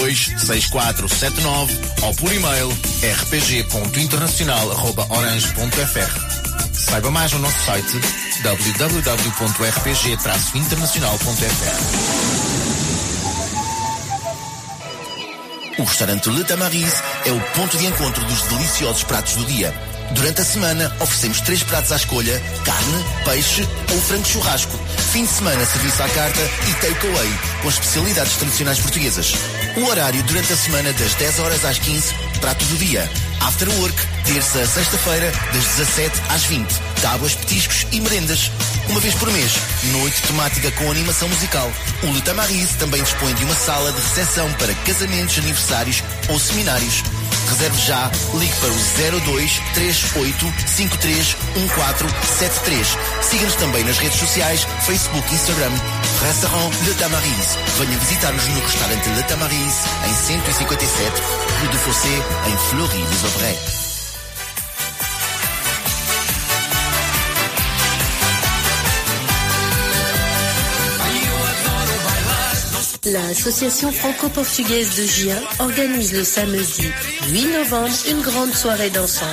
6479 ou por e-mail rpg.internacional.orange.fr. Saiba mais no nosso site www.rpg-internacional.fr. O restaurante Le Tamariz é o ponto de encontro dos deliciosos pratos do dia. Durante a semana, oferecemos três pratos à escolha: carne, peixe ou frango churrasco. Fim de semana, serviço à carta e takeaway, com especialidades tradicionais portuguesas. O horário durante a semana, das 10 horas às 15, prato do dia. After work, terça a sexta-feira, das 17 às 20. Tábuas, petiscos e merendas. Uma vez por mês, noite temática com animação musical. O Le Tamariz também dispõe de uma sala de recepção para casamentos, aniversários ou seminários. Reserve já, ligue para o 02 38 53 1473. Siga-nos também nas redes sociais, Facebook Instagram. Restaurant Le Tamariz. Venha visitar-nos no restaurante Le Tamariz, em 157 Rue de Fossé, em Fleury-les-Aubrais. L'association franco-portugaise de Gien organise le samedi 8 novembre une grande soirée dansante.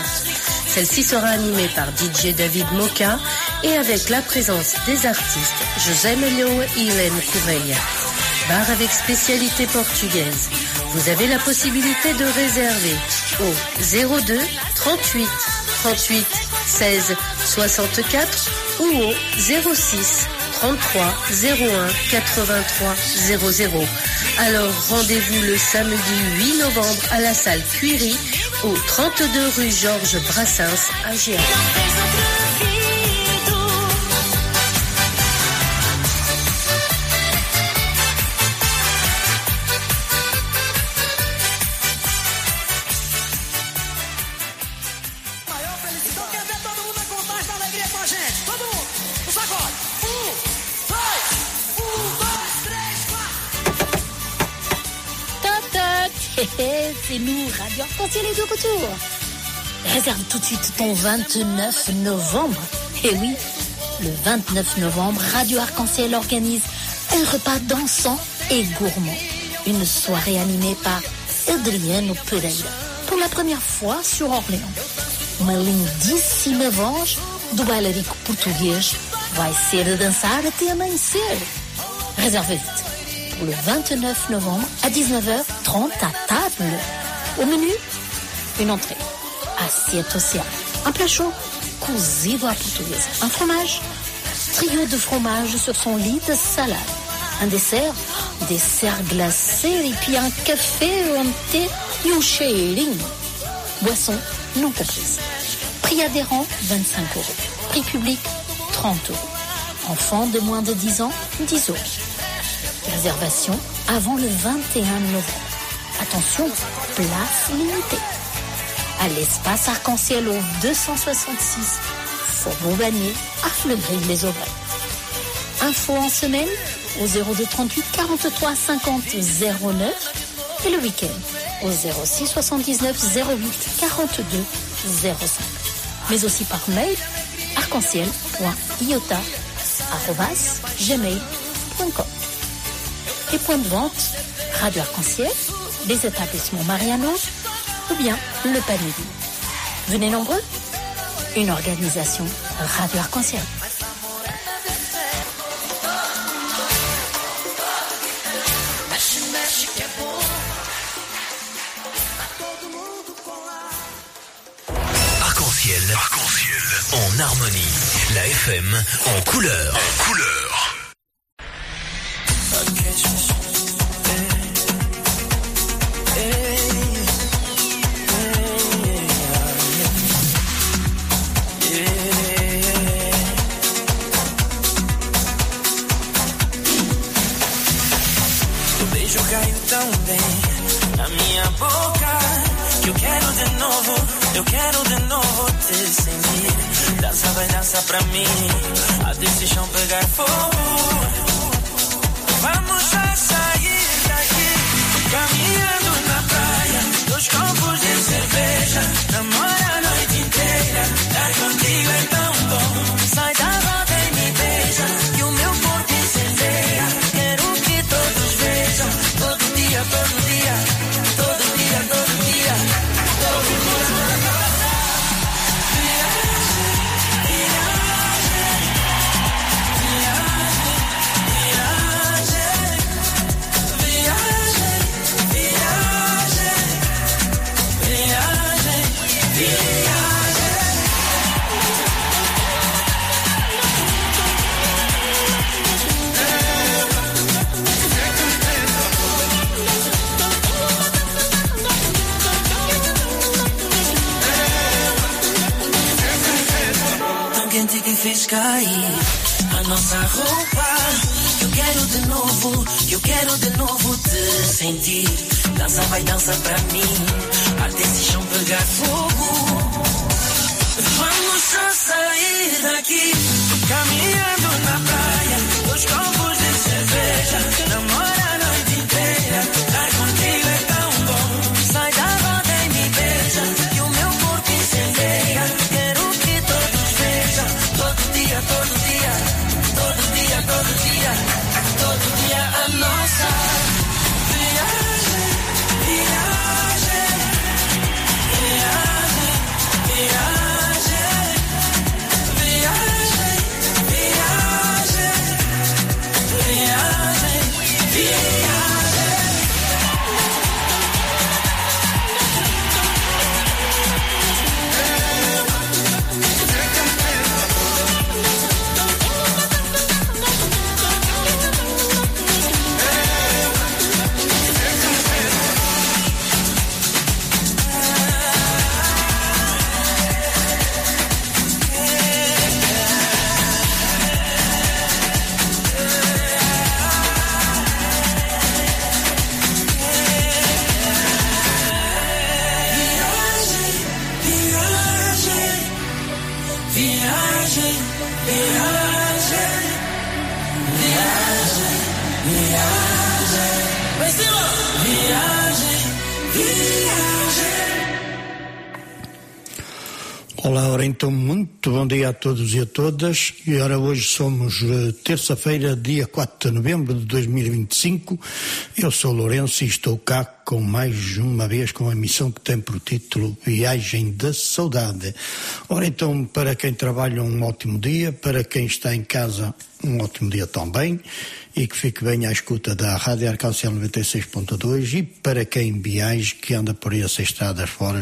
Celle-ci sera animée par DJ David Moka et avec la présence des artistes José Melio et Hélène Coureia. Bar avec spécialité portugaise. Vous avez la possibilité de réserver au 02 38 38 16 64 ou au 06 33 01 83 00. Alors rendez-vous le samedi 8 novembre à la salle Cuiry au 32 rue Georges Brassens à Gien. Nous, Radio Arc-en-Ciel est de retour. Réserve tout de suite ton 29 novembre. Et oui, le 29 novembre, Radio Arc-en-Ciel organise un repas dansant et gourmand. Une soirée animée par Adriano Pereira. Pour la première fois sur Orléans. Uma lindíssima voz do bailarico português vai ser a dançar até amanhecer. Réserve vite. Pour le 29 novembre à 19h30 à table. Au menu, une entrée, assiette océan, un plat chaud, cozido à portugaise, un fromage, trio de fromage sur son lit de salade, un dessert, dessert glacé et puis un café, un thé cheirinho. Boisson non comprise. Prix adhérent, 25 euros. Prix public, 30 euros. Enfants de moins de 10 ans, 10 euros. Réservation avant le 21 novembre. Attention, place limitée. À l'espace arc-en-ciel au 266 Faubourg Bagné à Fleury-les-Aubrais. Info en semaine au 02 38 43 50 09 et le week-end au 06 79 08 42 05. Mais aussi par mail arc-en-ciel.iota.gmail.com Et point de vente, Radio Arc-en-Ciel, les établissements Mariano ou bien le panier. Venez nombreux, une organisation Radio Arc-en-Ciel. Arc-en-ciel, arc-en-ciel, en harmonie. La FM en couleur. En couleur. Eu quero de novo te sentir. Dança, vai dança pra mim, até esse chão pegar fogo. Vamos já sair daqui, caminhando na praia, dois copos de cerveja, namora a a nossa roupa. Eu quero de novo, eu quero de novo te sentir. Dança, vai dança pra mim, até esse chão pegar fogo. Vamos só sair daqui, caminhando muito bom dia a todos e a todas. E ora, hoje somos eh, terça-feira, dia 4 de novembro de 2025. Eu sou Lourenço e estou cá com mais uma vez com a missão que tem por título Viagem da Saudade. Ora então, para quem trabalha, um ótimo dia, para quem está em casa, um ótimo dia também e que fique bem à escuta da Rádio Arcáncel 96.2 e para quem viaja, que anda por essas estradas fora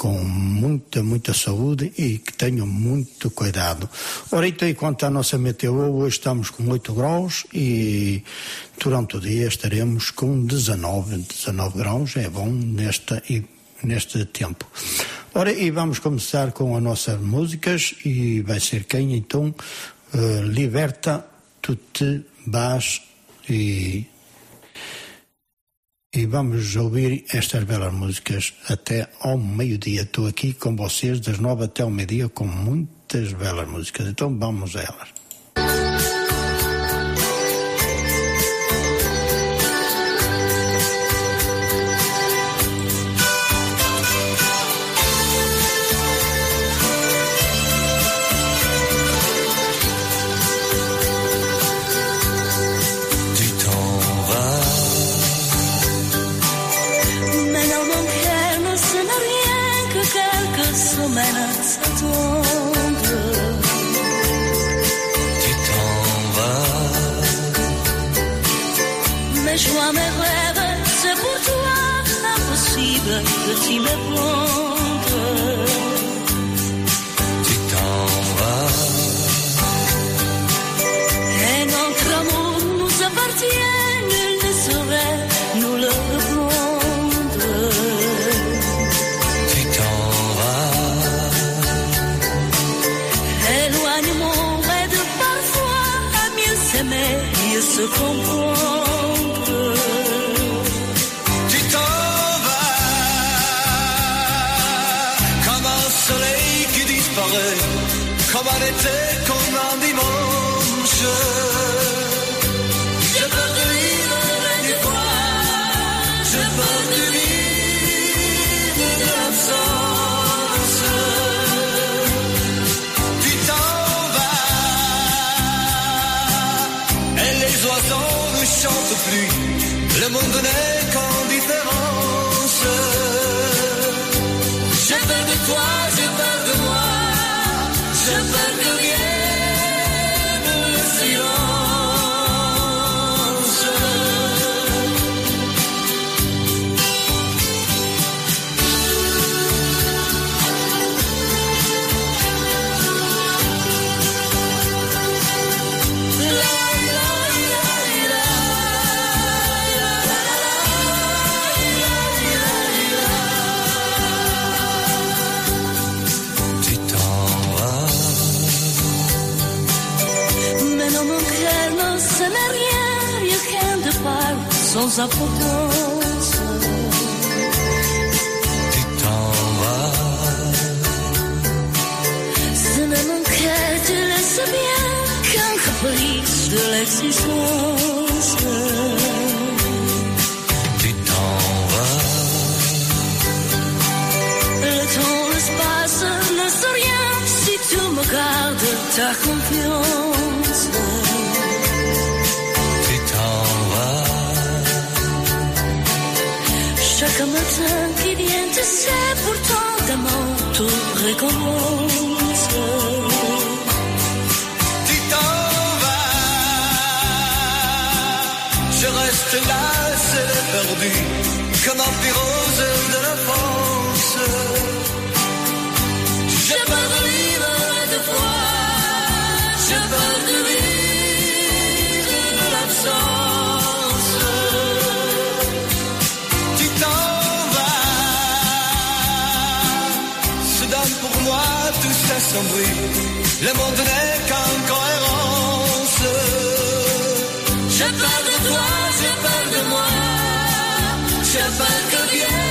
com muita, muita saúde e que tenham muito cuidado. Ora, então, e quanto à nossa meteo, hoje estamos com 8 graus e durante o dia estaremos com 19, 19 graus, é bom nesta neste tempo. Ora, e vamos começar com as nossas músicas e vai ser quem então uh, Liberta Tu Te Vas e e vamos ouvir estas belas músicas até ao meio-dia. Estou aqui com vocês das nove até ao meio-dia com muitas belas músicas. Então vamos a elas. me. Tu t'en vas. Et notre amour nous appartient, nul ne saurait nous le reprendre. Tu t'en vas. Éloigne mon rêve parfois à mieux s'aimer, mieux se comprendre. mundo, né? dans un fauteuil. C'est même un cœur, tu le sais bien, de l'existence. Chaque matin qui vient, tu sais pourtant comment tout recommence. Tu t'en vas, je reste là, c'est perdu, comme un pirose de la France. le monde n'est qu'incohérence. Je parle de toi, je parle de moi, je parle que bien.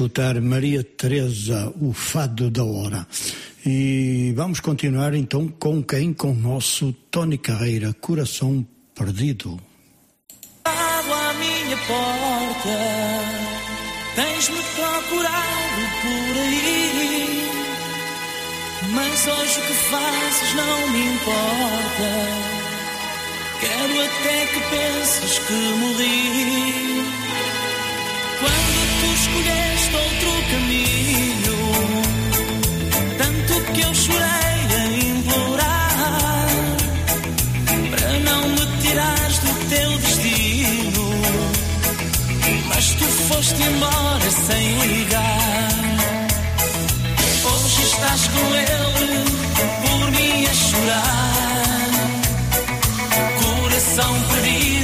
escutar Maria Teresa, o fado da hora. E vamos continuar então com quem? Com o nosso Tony Carreira, Coração Perdido. Água à minha porta, tens-me procurado por aí, mas hoje o que fazes não me importa. Quero até que penses que morri. Quando tu escolheste outro caminho, tanto que eu chorei a implorar para não me tirares do teu destino. Mas tu foste embora sem ligar. Hoje estás com ele, por mim a chorar. Coração frio.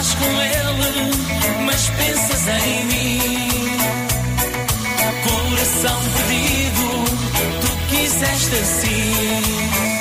estás com ele, mas pensas em mim. Coração perdido, tu quiseste assim.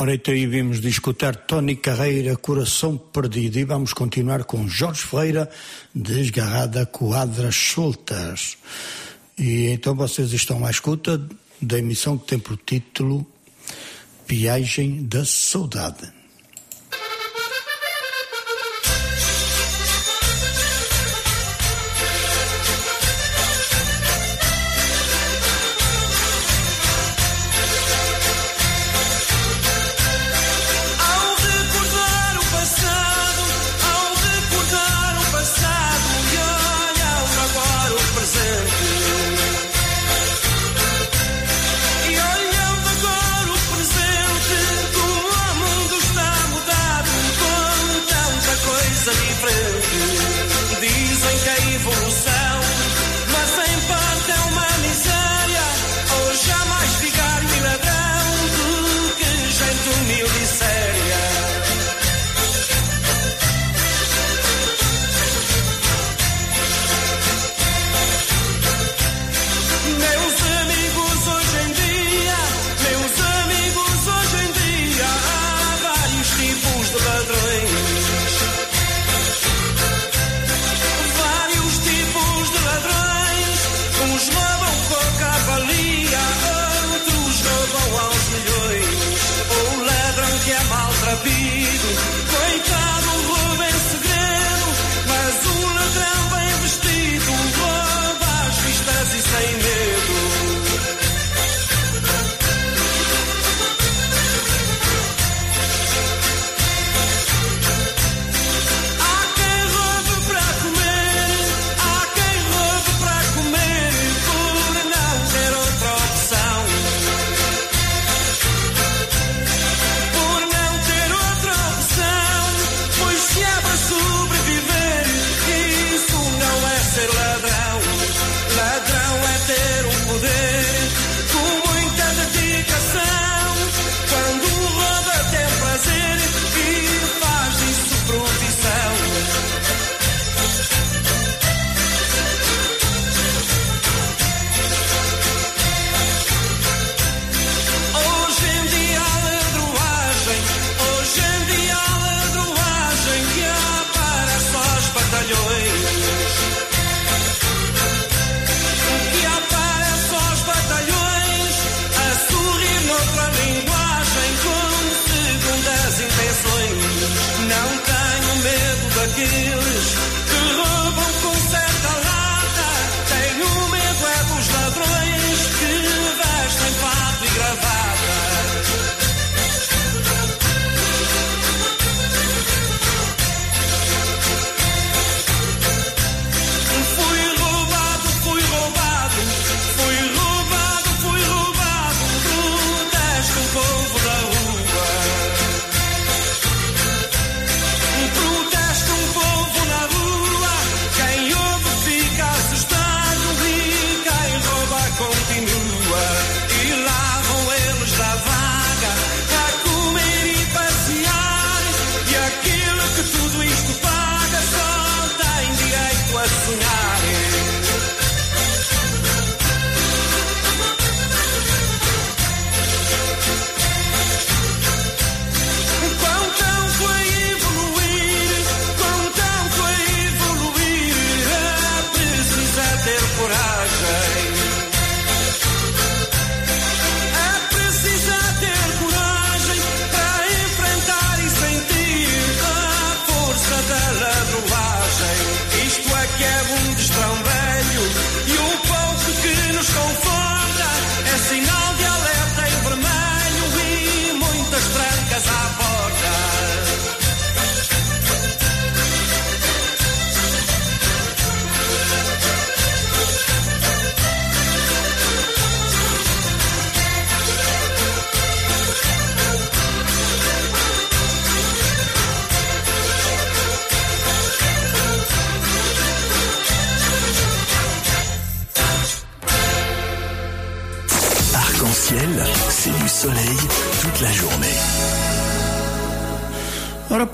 Ora, então aí vimos de escutar Tony Carreira, Coração Perdido, e vamos continuar com Jorge Ferreira, Desgarrada Quadras Soltas. E então vocês estão à escuta da emissão que tem por título Viagem da Saudade.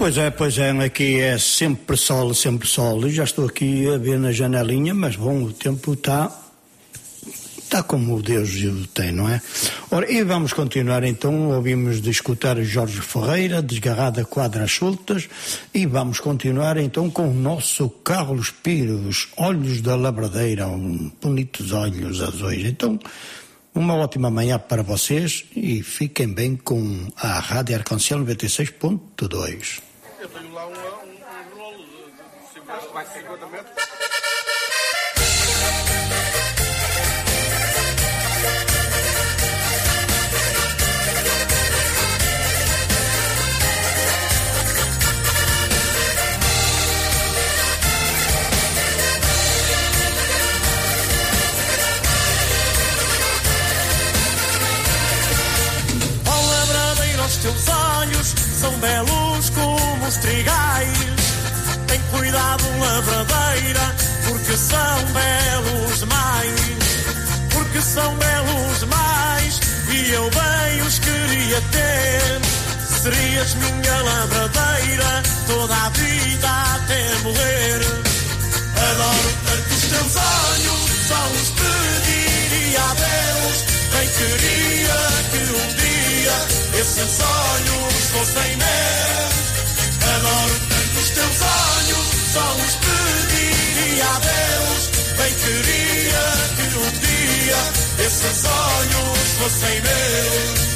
Pois é, pois é, aqui é sempre sol, sempre sol. Já estou aqui a ver na janelinha, mas bom, o tempo está está como Deus o tem, não é? Ora, e vamos continuar então, ouvimos de escutar Jorge Ferreira, Desgarrada Quadras Soltas, e vamos continuar então com o nosso Carlos Pires, Olhos da Labradeira, um, bonitos olhos azuis. Então, uma ótima manhã para vocês e fiquem bem com a Rádio Arcancel 96.2. são belos mais. Porque são belos mais, e eu bem os queria ter. Serias minha lavradeira, toda a vida até morrer. Adoro tanto os teus olhos, só os pediria a Deus. Bem queria que um dia esses olhos fossem meus. Adoro tanto os teus olhos, só os pediria a Deus. Bem queria que um dia esses olhos fossem meus.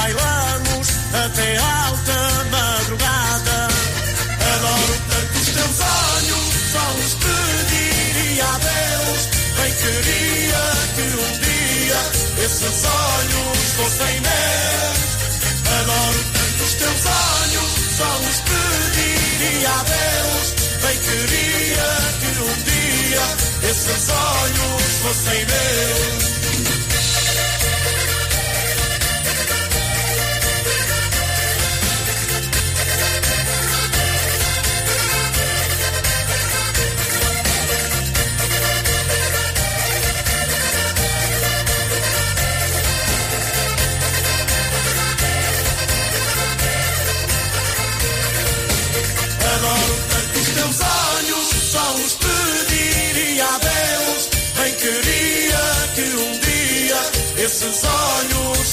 Bailamos até alta madrugada. Adoro tanto os teus olhos, só os pediria a Deus. Bem queria que um dia esses olhos fossem meus. Adoro tanto os teus olhos, só os pediria a Deus. Bem queria que um dia esses olhos fossem meus.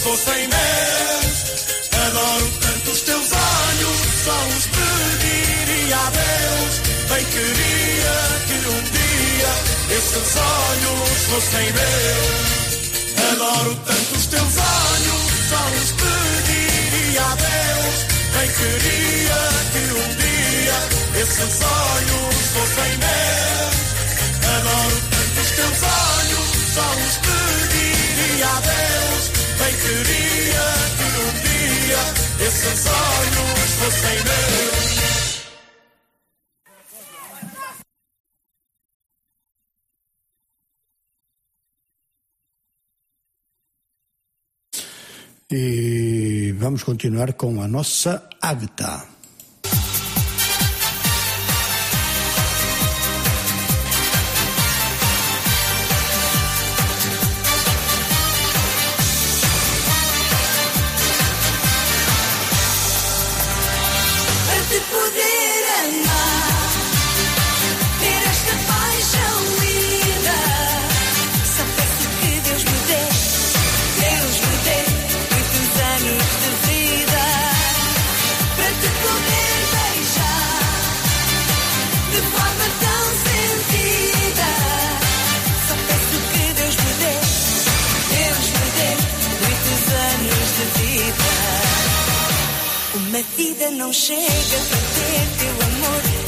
Fossem meus. Adoro tanto os teus olhos, só os pediria a Deus. Bem queria que um dia esses olhos fossem meus. Adoro tanto os teus olhos, só os pediria a Deus. Bem queria que um dia esses olhos fossem meus. Adoro tanto os teus olhos, só os pediria a Deus. Bem queria que um dia esses olhos fossem meus. E vamos continuar com a nossa Agta. Não chega para ter teu amor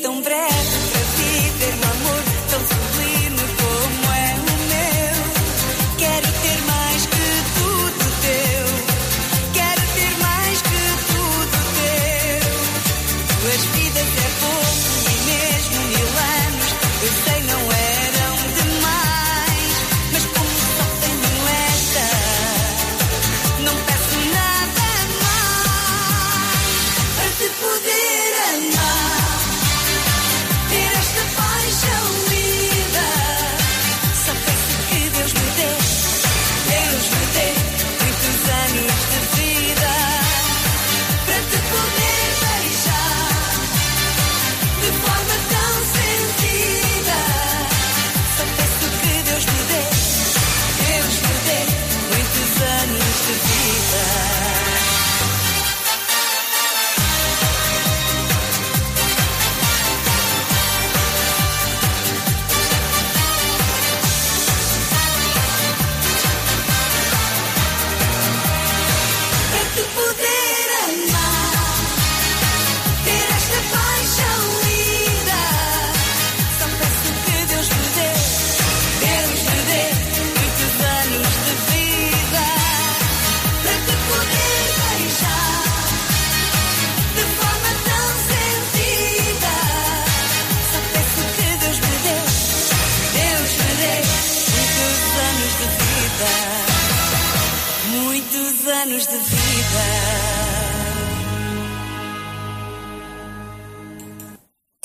tão breve.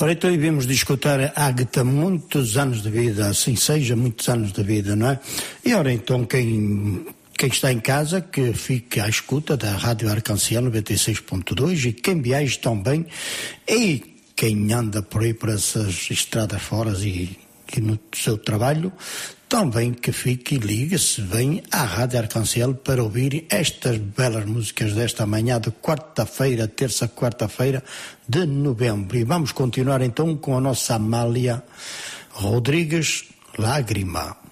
Preto e vimos escutar a Ágata muitos anos de vida, assim seja, muitos anos de vida, não é? E ora então quem quem está em casa, que fique à escuta da Rádio Arcanciel 96.2 e quem viaja também e quem anda por aí por essas estradas fora e que no seu trabalho, também que fique e ligue-se bem à Rádio Arcancel para ouvir estas belas músicas desta manhã de quarta-feira, terça, quarta-feira de novembro. E vamos continuar então com a nossa Amália Rodrigues Lágrima.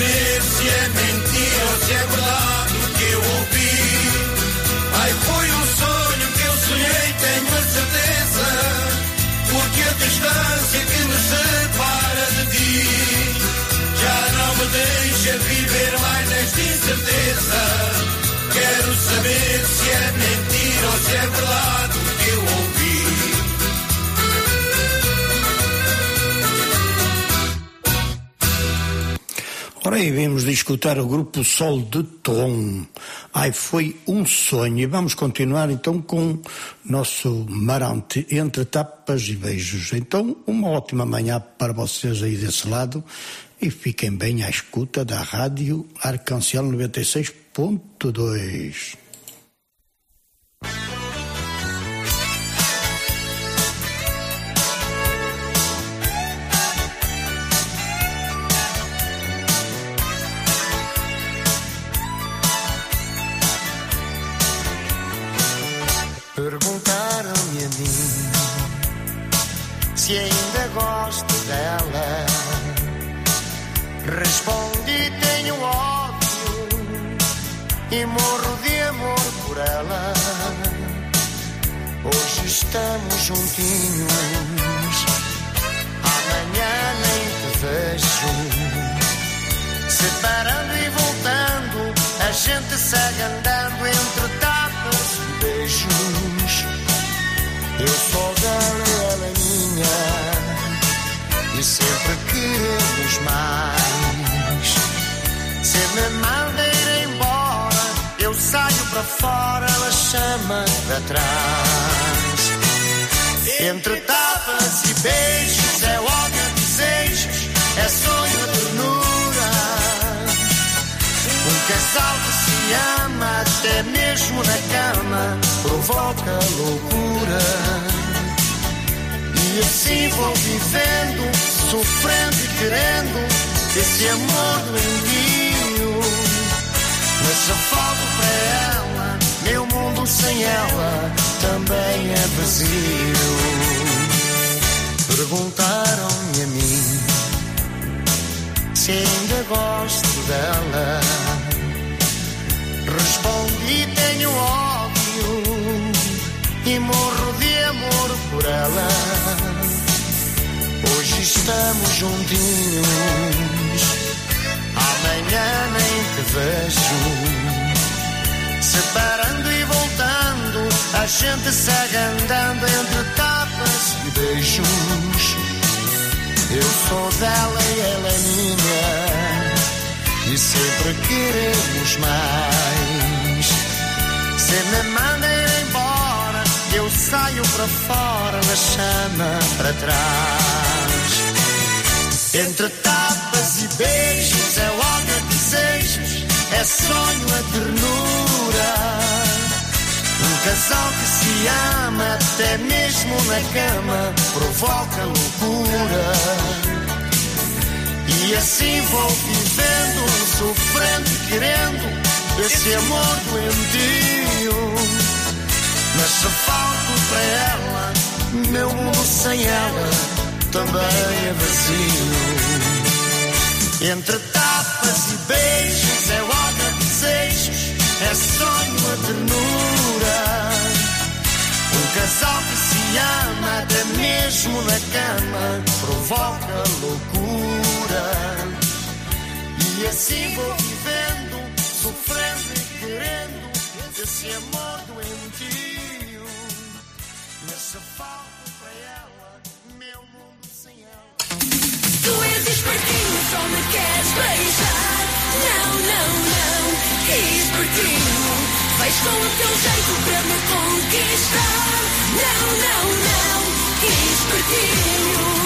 morir si he mentido, si he Proibimos de escutar o grupo Sol de Tom. Ai, foi um sonho. E vamos continuar então com nosso Marante entre tapas e beijos. Então, uma ótima manhã para vocês aí desse lado e fiquem bem à escuta da Rádio Arcancel 96.2. se ainda gosto dela. Respondi: tenho ódio e morro de amor por ela. Hoje estamos juntinhos, amanhã nem te vejo. Separando e voltando, a gente segue andando entre tapas e beijos. Eu sou Gabriela melhor e sempre queremos mais. Ser me mandem embora, eu saio para fora, ela chama para trás. Entre tapas e beijos é ódio e desejos, é sonho de ternura. Um casal que se ama até mesmo na cama provoca loucura. E assim vou vivendo, sofrendo e querendo esse amor doentio. Mas só falta para ela, meu mundo sem ela também é vazio. Perguntaram-me a mim se ainda gosto dela. Respondi: tenho ódio e morro de amor por ela. Hoje estamos juntinhos, amanhã nem te vejo. Separando e voltando, a gente segue andando entre tapas e beijos. Eu sou dela e ela é minha, e sempre queremos mais. Se me manda saio para fora, mas chama para trás. Entre tapas e beijos é ódio a desejos, é sonho a ternura. Um casal que se ama até mesmo na cama provoca loucura. E assim vou vivendo, sofrendo querendo esse amor doentio. Só falto para ela, meu mundo sem ela também é vazio. Entre tapas e beijos é ódio a desejos, é sonho a ternura. Um casal que se ama até mesmo na cama provoca loucura. E assim vou vivendo, sofrendo e querendo esse amor doentio. Só falta para ela, meu mundo sem ela. Tu és espertinho, só me queres beijar. Não, não, não, espertinho. Vais com o teu jeito para me conquistar. Não, não, não, espertinho.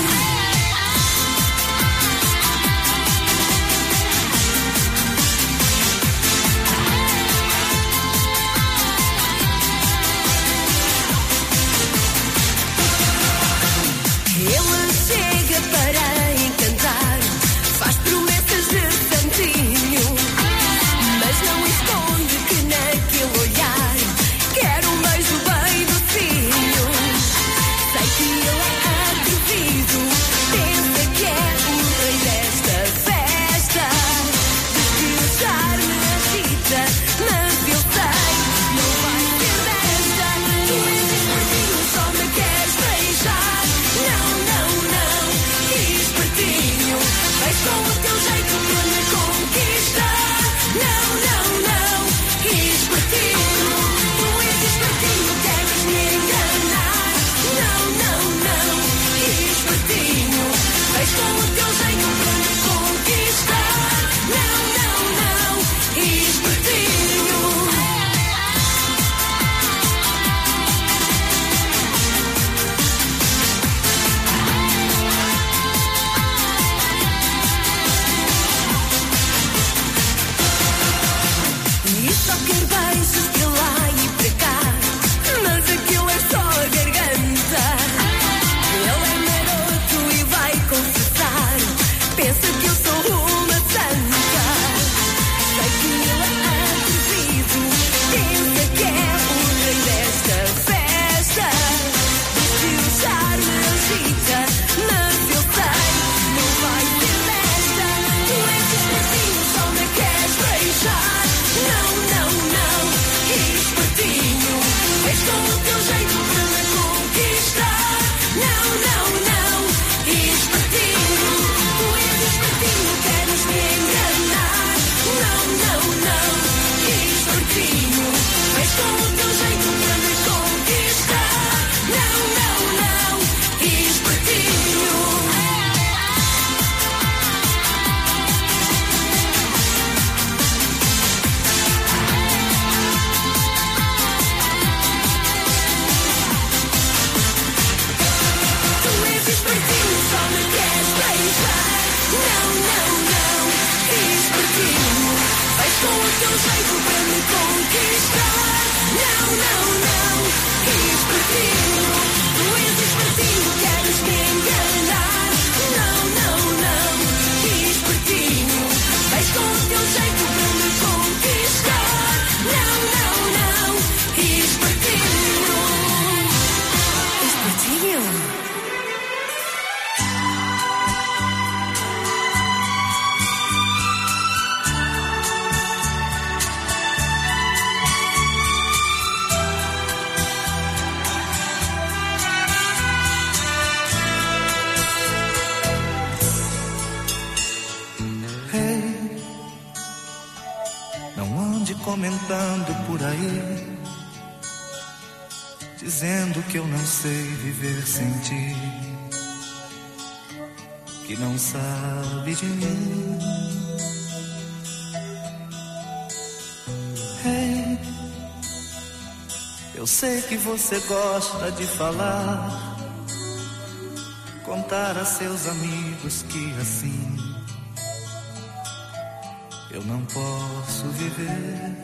Que você gosta de falar, contar a seus amigos que assim eu não posso viver.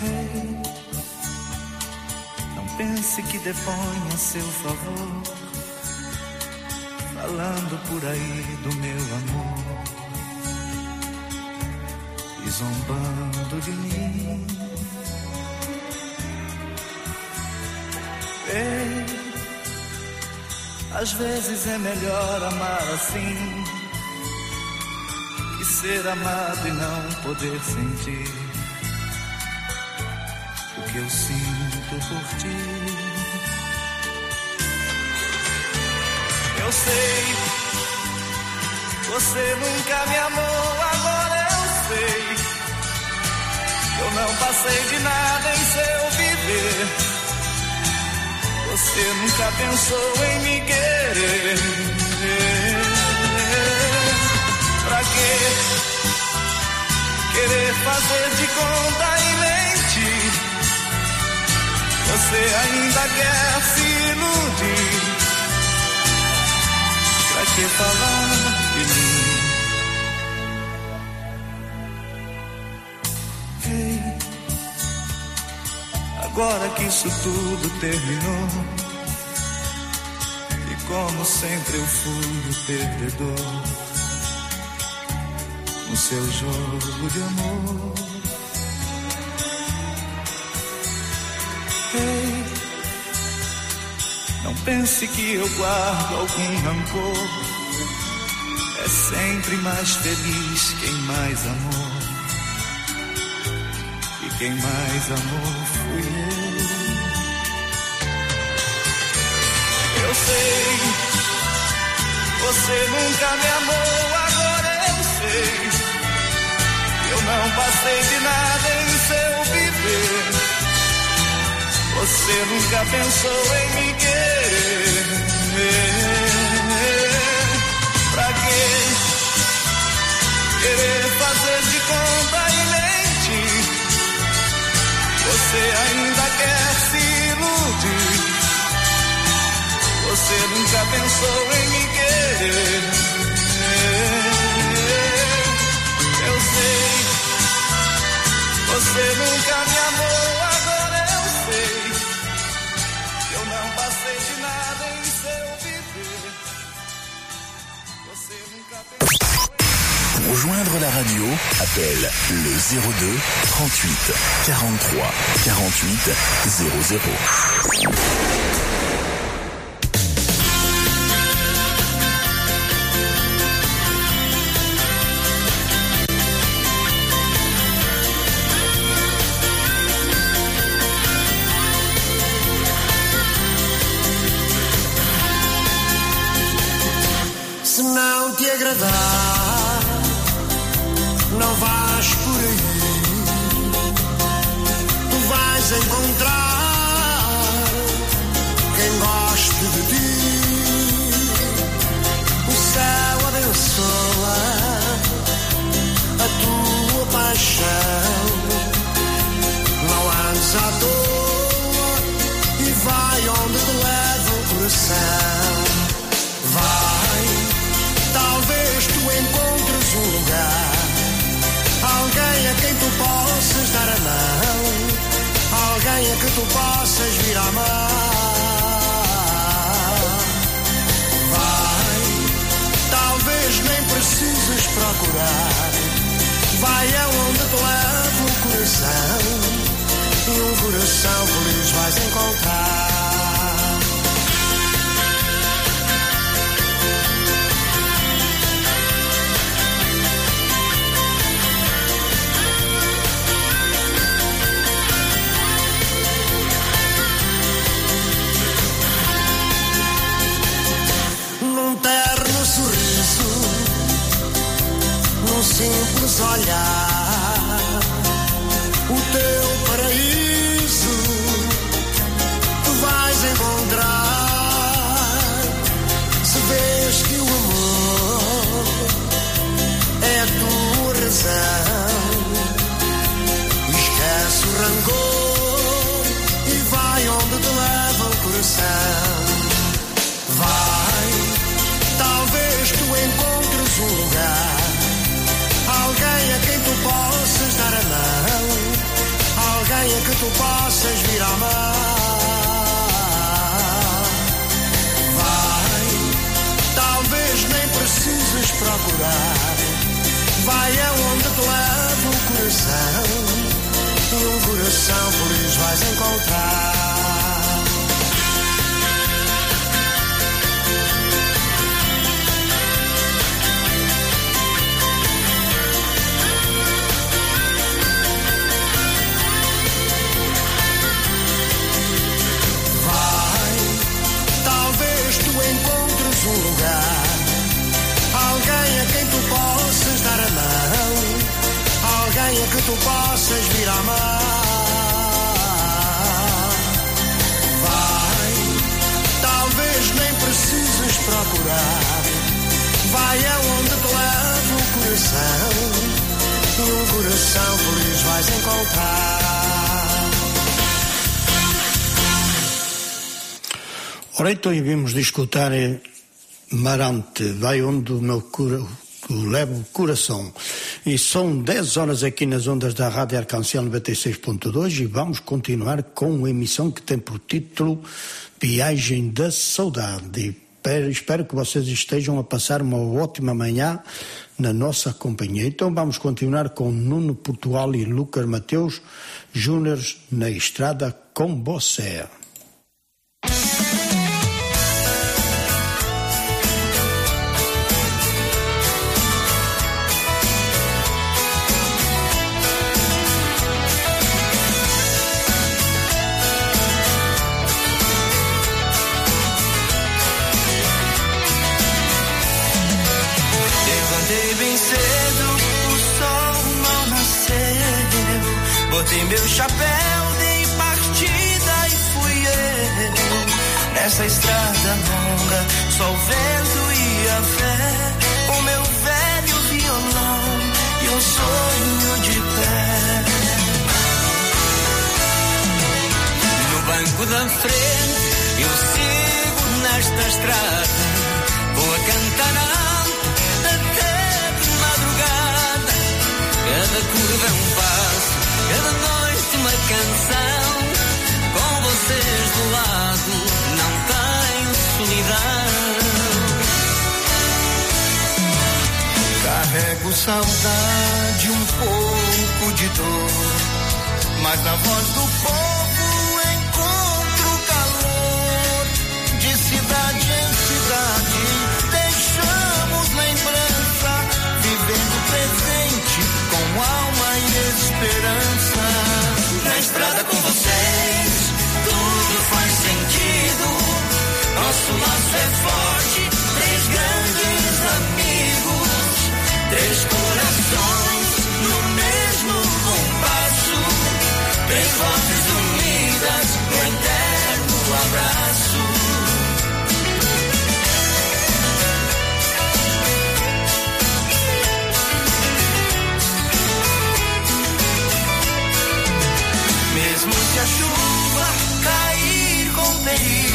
Ei, não pense que depõe a seu favor, falando por aí do meu amor zombando de mim. Ei, às vezes é melhor amar assim que ser amado e não poder sentir o que eu sinto por ti. Eu sei, você nunca me amou, agora eu sei. Eu não passei de nada em seu viver. Você nunca pensou em me querer. Pra quê? Querer fazer de conta e mentir. Você ainda quer se iludir. Pra que falar agora que isso tudo terminou. E como sempre eu fui o perdedor no seu jogo de amor. Ei, não pense que eu guardo algum rancor. É sempre mais feliz quem mais amou. Quem mais amou fui eu. Eu sei, você nunca me amou, agora eu sei. Eu não passei de nada em seu viver. Você nunca pensou em me querer. Pra quê? Querer fazer de conta. Você ainda quer se iludir. Você nunca pensou em me querer. Eu sei, você nunca me Pour rejoindre la radio, appelle le 02 38 43 48 00. Então vimos de escutar Marante, vai onde o meu cura, o leva o coração. E são 10 horas aqui nas ondas da Rádio Arcancel 96.2 e vamos continuar com a emissão que tem por título Viagem da Saudade. Espero- espero que vocês estejam a passar uma ótima manhã na nossa companhia. Então vamos continuar com Nuno Portugal e Lucas Mateus Júnior na estrada com você. Chapéu, dei partida e fui eu. Nessa estrada longa, só o vento e a fé. Com meu velho violão e um sonho de pé. No banco da frente, eu sigo nesta estrada. Vou a cantar até de madrugada. Cada curva é um noite uma canção. Com vocês do lado, não tenho solidão. Carrego saudade, um pouco de dor, mas na voz do povo Nosso laço é forte, três grandes amigos, três corações no mesmo compasso, três vozes unidas no eterno abraço. Mesmo se a chuva cair com perigo,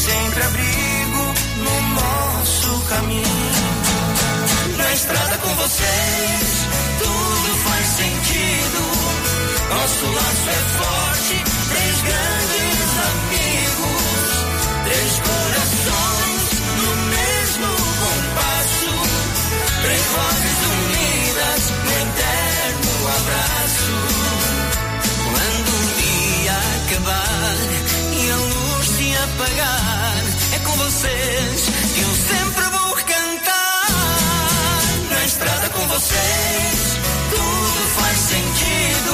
sempre abrigo no nosso caminho. Na estrada com vocês, tudo faz sentido. Nosso laço é forte, três grandes vocês, tudo faz sentido.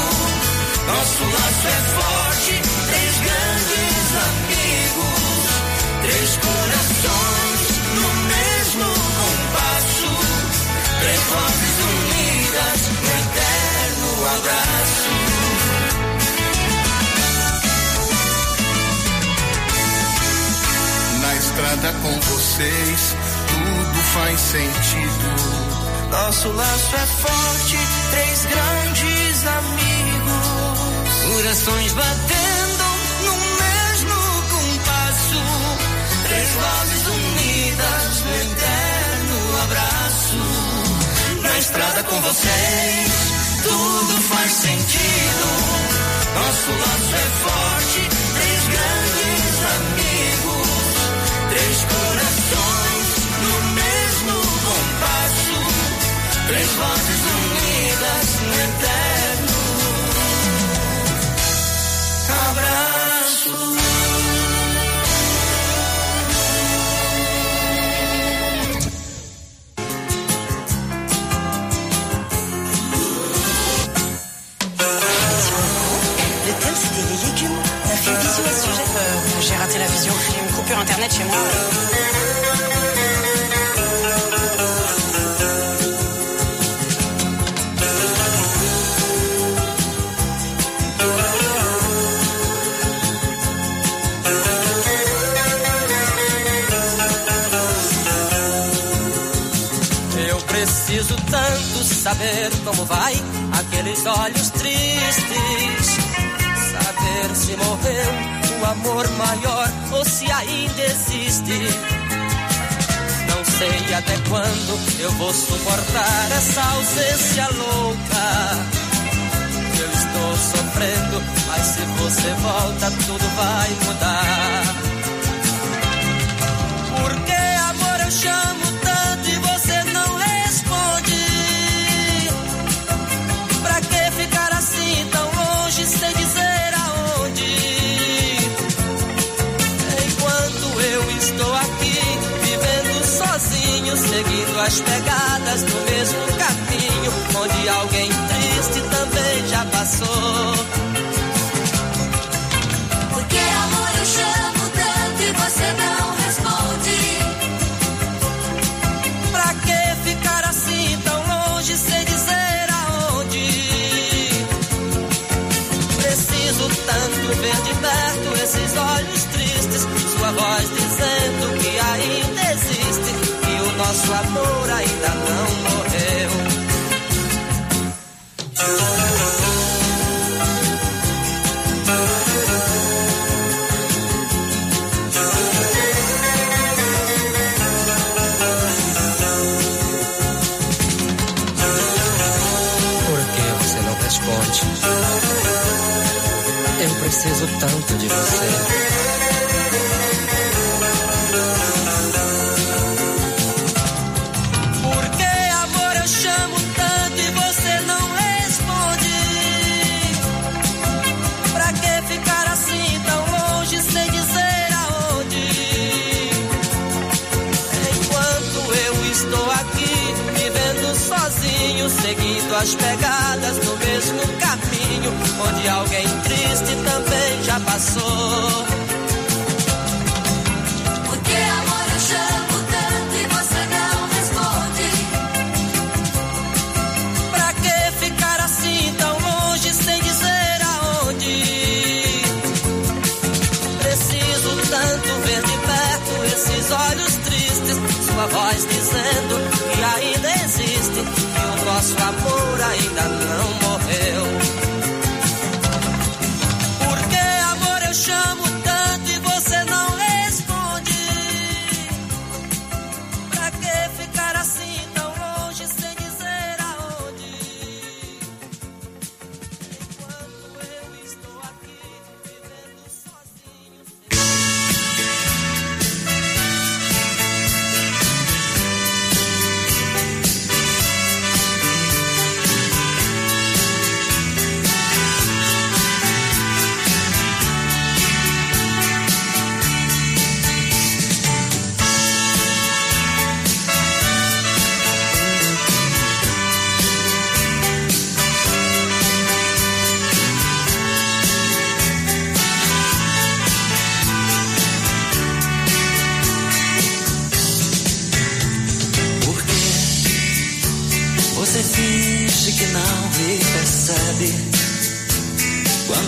Nosso laço é forte, três grandes amigos, três corações no mesmo compasso, três vozes unidas, um eterno abraço. Na estrada com vocês, tudo faz sentido. Nosso laço é forte, três grandes amigos. Corações batendo no mesmo compasso. Três vozes unidas no eterno abraço. Na estrada com vocês, tudo faz sentido. Nosso laço é forte, três grandes amigos. Três corações compasso. Três vozes unidas no eterno abraço. Le thème, c'était les légumes. T'as fait vision Euh, J'ai raté la vision. J'ai une coupure internet chez moi. Saber como vai aqueles olhos tristes. Saber se morreu o amor maior ou se ainda existe. Não sei até quando eu vou suportar essa ausência louca. Eu estou sofrendo, mas se você volta, tudo vai mudar. Preciso tanto de você. As pegadas do mesmo caminho, onde alguém triste também já passou. Ainda não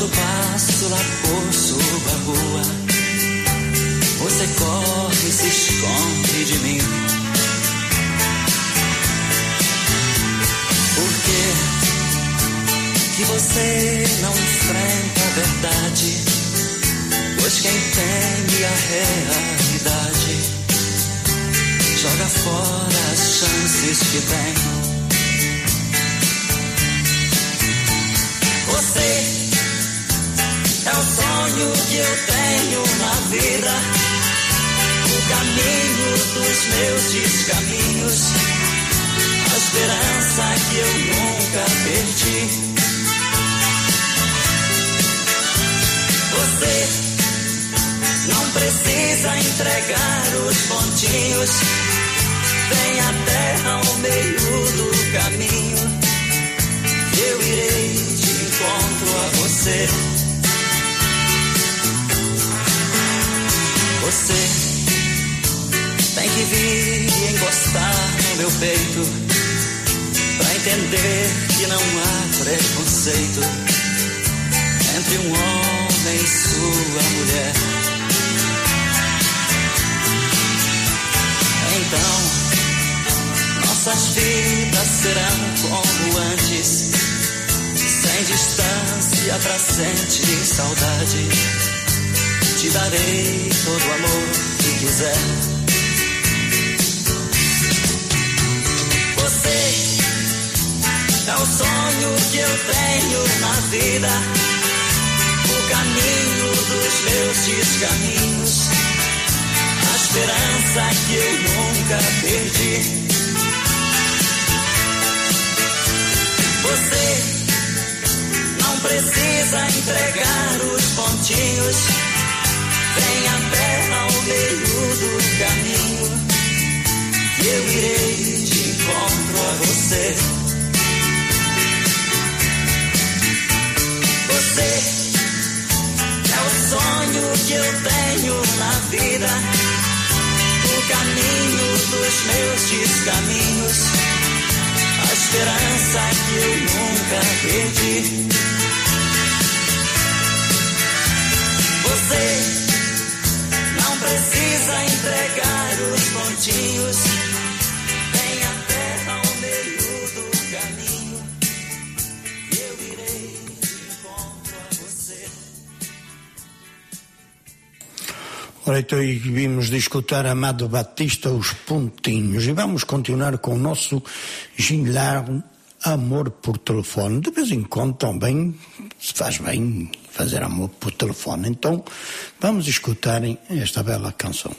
passo lá por sua rua? Você corre e se esconde de mim. Por que que você não enfrenta a verdade? Pois quem teme a realidade joga fora as chances que tem. Você sonho que eu tenho na vida, o caminho dos meus descaminhos, a esperança que eu nunca perdi. Você não precisa entregar os pontinhos, tem a terra ao meio do caminho. Eu irei de encontro a você. Você tem que vir e encostar no meu peito pra entender que não há preconceito entre um homem e sua mulher. Então, nossas vidas serão como antes, sem distância pra sentir saudade. Te darei todo o amor que quiser. Você é o sonho que eu tenho na vida, o caminho dos meus descaminhos, a esperança que eu nunca perdi. Você não precisa entregar os pontinhos, vem a terra ao meio do caminho, e eu irei de encontro a você. Você é o sonho que eu tenho na vida, o caminho dos meus descaminhos, a esperança que eu nunca perdi. Você precisa entregar os pontinhos, tem a terra ao meio do caminho, eu irei encontro a você. Ora, então, vimos de escutar Amado Batista, Os Pontinhos, e vamos continuar com o nosso gilar Amor por Telefone. De vez em quando também se faz bem fazer amor por telefone. Então, vamos escutarem esta bela canção.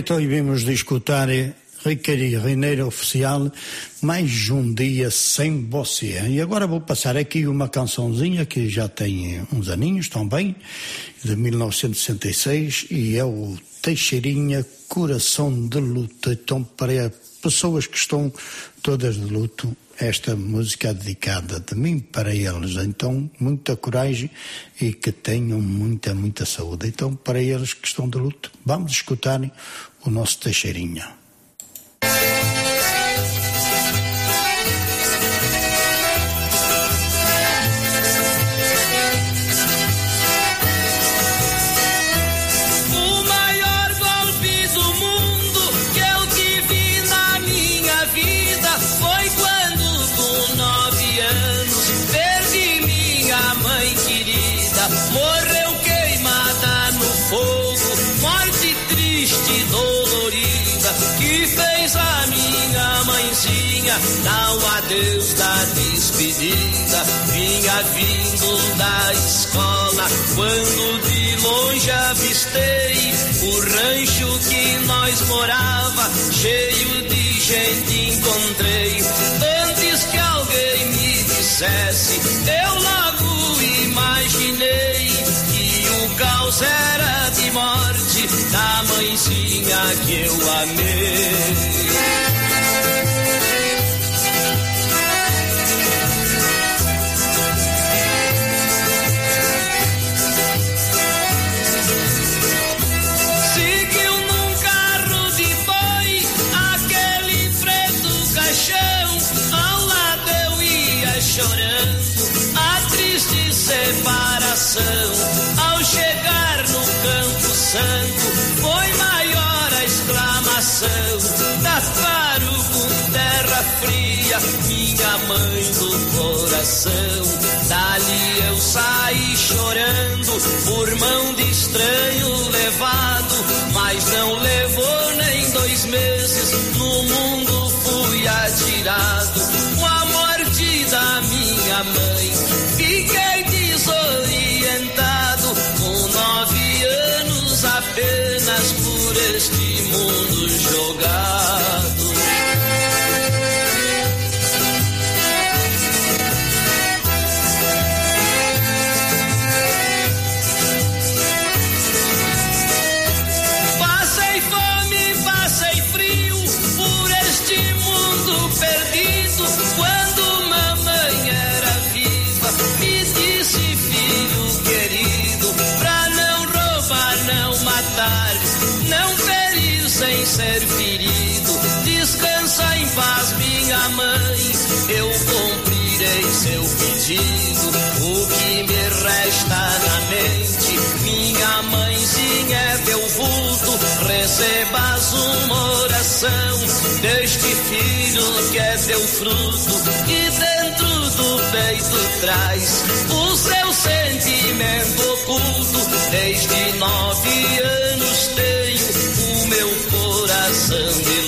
Estou e vimos de escutar eh, Ricari Reineira Oficial, mais um dia sem você. E agora vou passar aqui uma cançãozinha que já tem eh, uns aninhos também, de 1966, e é o Teixeirinha Coração de Luta. Então, para pessoas que estão todas de luto, esta música é dedicada de mim para eles. Então, muita coragem e que tenham muita, muita saúde. Então, para eles que estão de luto, vamos escutar eh, o nosso Teixeirinha. dá o adeus da despedida, vinha vindo da escola, quando de longe avistei o rancho que nós morava, cheio de gente encontrei. Antes que alguém me dissesse, eu logo imaginei que o caos era de morte da mãezinha que eu amei. minha mãe do coração. Dali eu saí chorando, por mão de estranho levado, mas não levou nem dois meses, no mundo fui atirado. seu fruto e dentro do peito traz o seu sentimento oculto. Desde nove anos tenho o meu coração.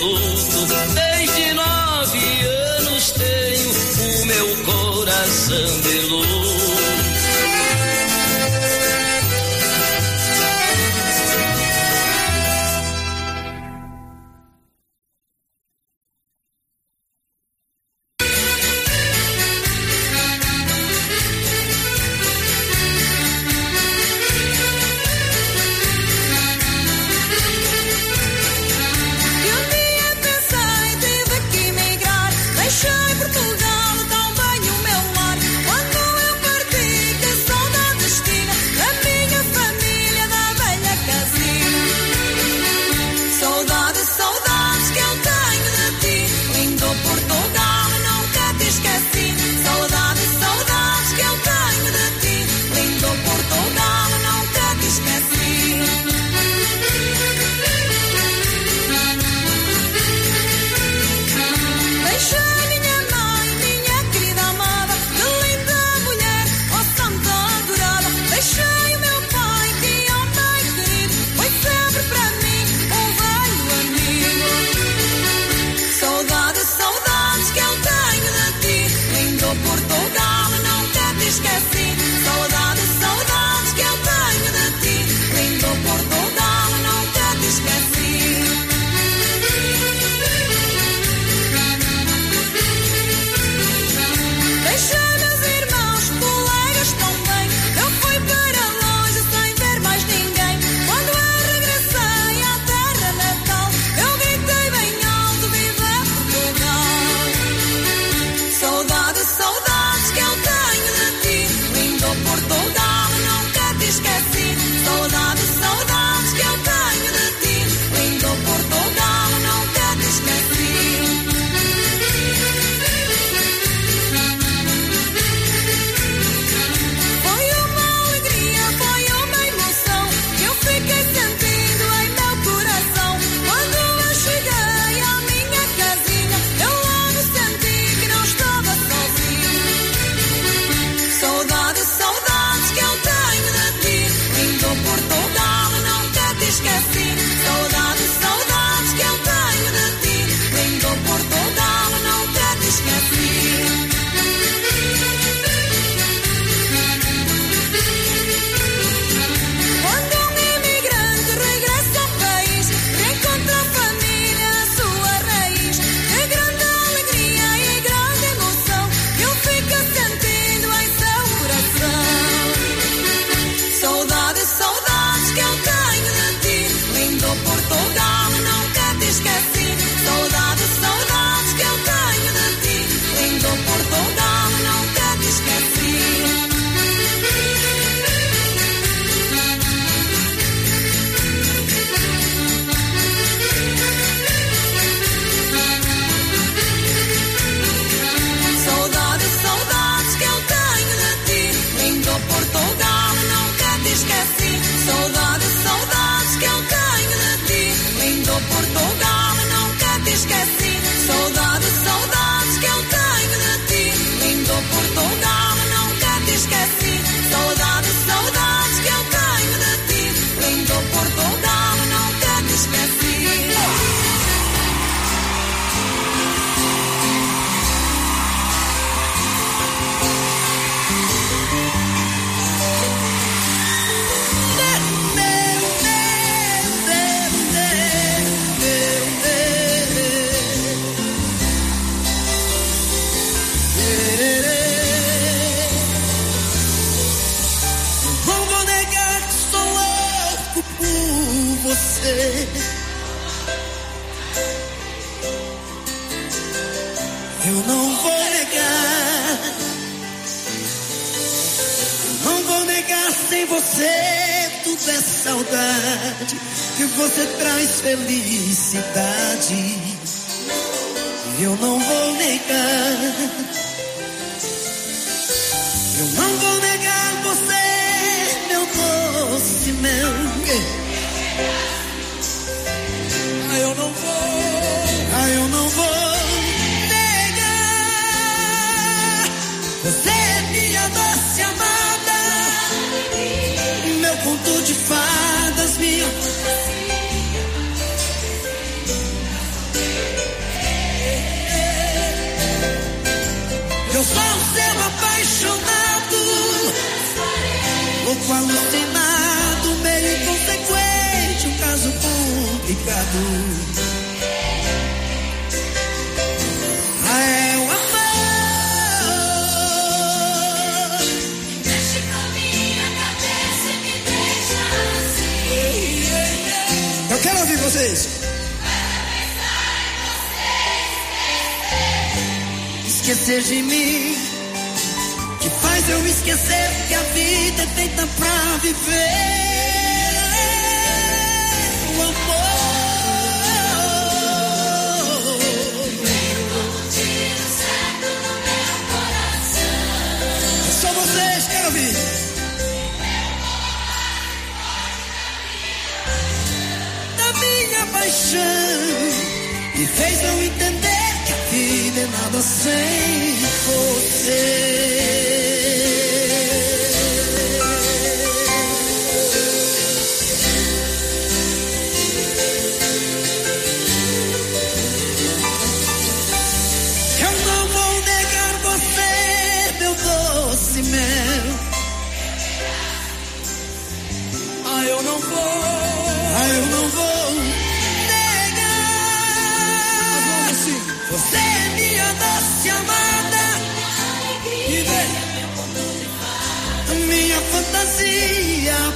Eu não vou negar. Eu não vou negar sem você tudo é saudade. Que você traz felicidade. Eu não vou negar. Eu não vou negar você, meu doce mel. Ah, eu não vou. Ah, eu não vou Você é minha doce amada. Meu conto de fadas, minha. Eu sou o seu apaixonado. Louco alucinado, meio inconsequente, um caso complicado. Esquecer de mim, que faz eu esquecer que a vida é feita pra viver. O amor. Só vocês, quero ouvir. Paixão me fez eu entender é nada sem você.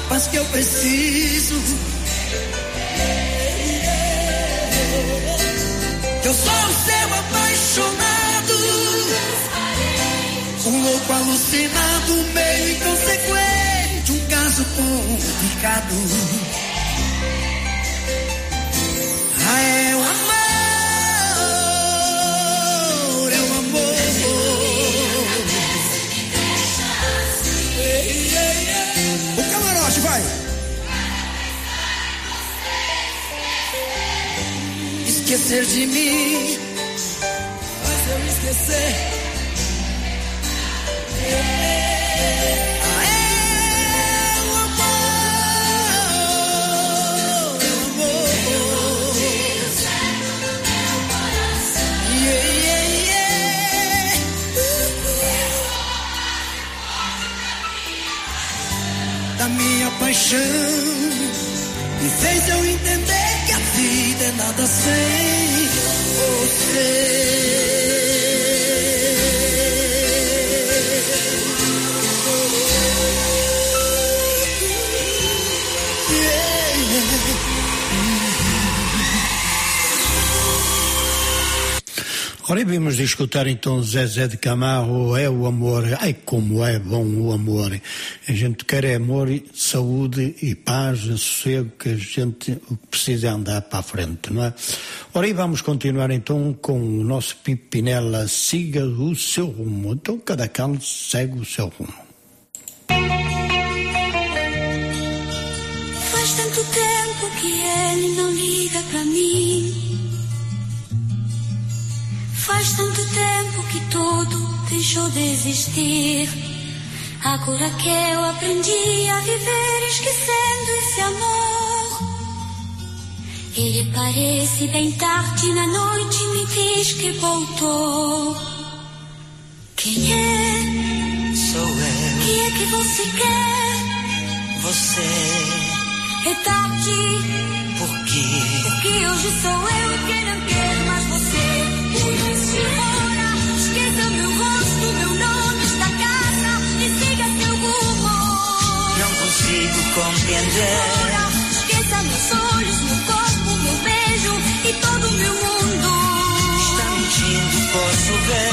Paz que eu preciso. Eu sou o seu apaixonado. Um louco alucinado, meio inconsequente, um caso complicado. Ah, é Esquecer de mim, faz eu esquecer. Ah, é amor, é paixão me fez eu entender nada sem Ora, e vimos de escutar então Zezé de Camargo, é o amor, ai como é bom o amor. A gente quer é amor, saúde e paz, sossego, que a gente precisa andar para a frente, não é? Ora, e vamos continuar então com o nosso Pipinela, siga o seu rumo. Então cada canto segue o seu rumo. Faz tanto tempo que ele não liga pra mim. Faz tanto tempo que tudo deixou de existir. Agora que eu aprendi a viver esquecendo esse amor. Ele parece bem tarde na noite me diz que voltou. Quem é? Sou eu, Que é que você quer? você, É tarde. por quê? Porque hoje sou eu quem não quer mais você. Por-se embora, consigo compreender. Agora, esqueça meus olhos, meu corpo, meu beijo e todo meu mundo. Está mentindo, posso ver.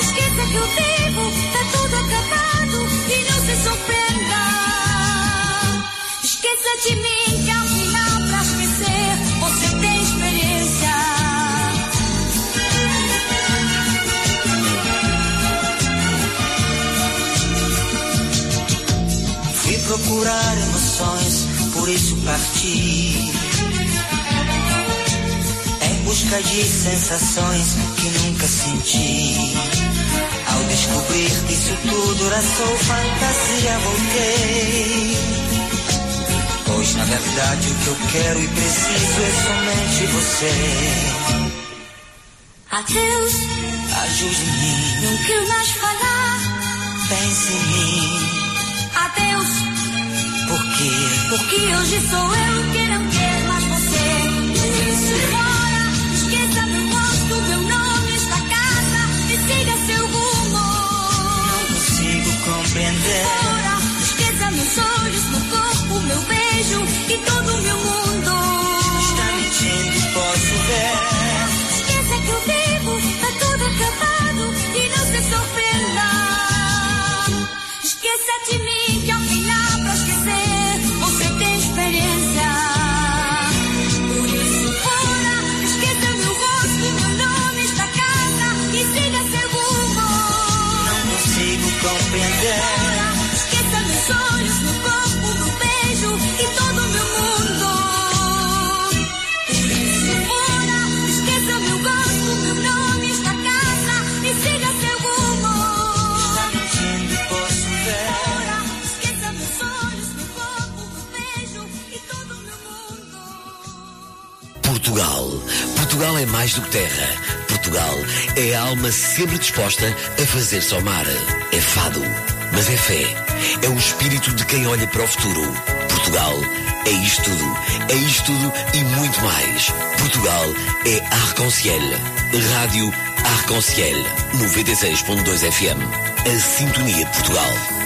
Esqueça que eu vivo, tá tudo acabado e não se surpreenda. Esqueça de mim, que é um final pra esquecer. curar emoções, por isso parti. Em busca de sensações que nunca senti. Ao descobrir que isso tudo era só fantasia, voltei. Pois na verdade o que eu quero e preciso é somente você. Adeus, ajude-me. Não quero mais falar. Pense em mim. Adeus. Por quê? Porque hoje sou eu que não quero mais você. Isso. É Portugal é mais do que terra. Portugal é a alma sempre disposta a fazer somar. É fado, mas é fé. É o espírito de quem olha para o futuro. Portugal é isto tudo. É isto tudo e muito mais. Portugal é Arconciel. Rádio Arconciel. 96.2 FM. A Sintonia de Portugal.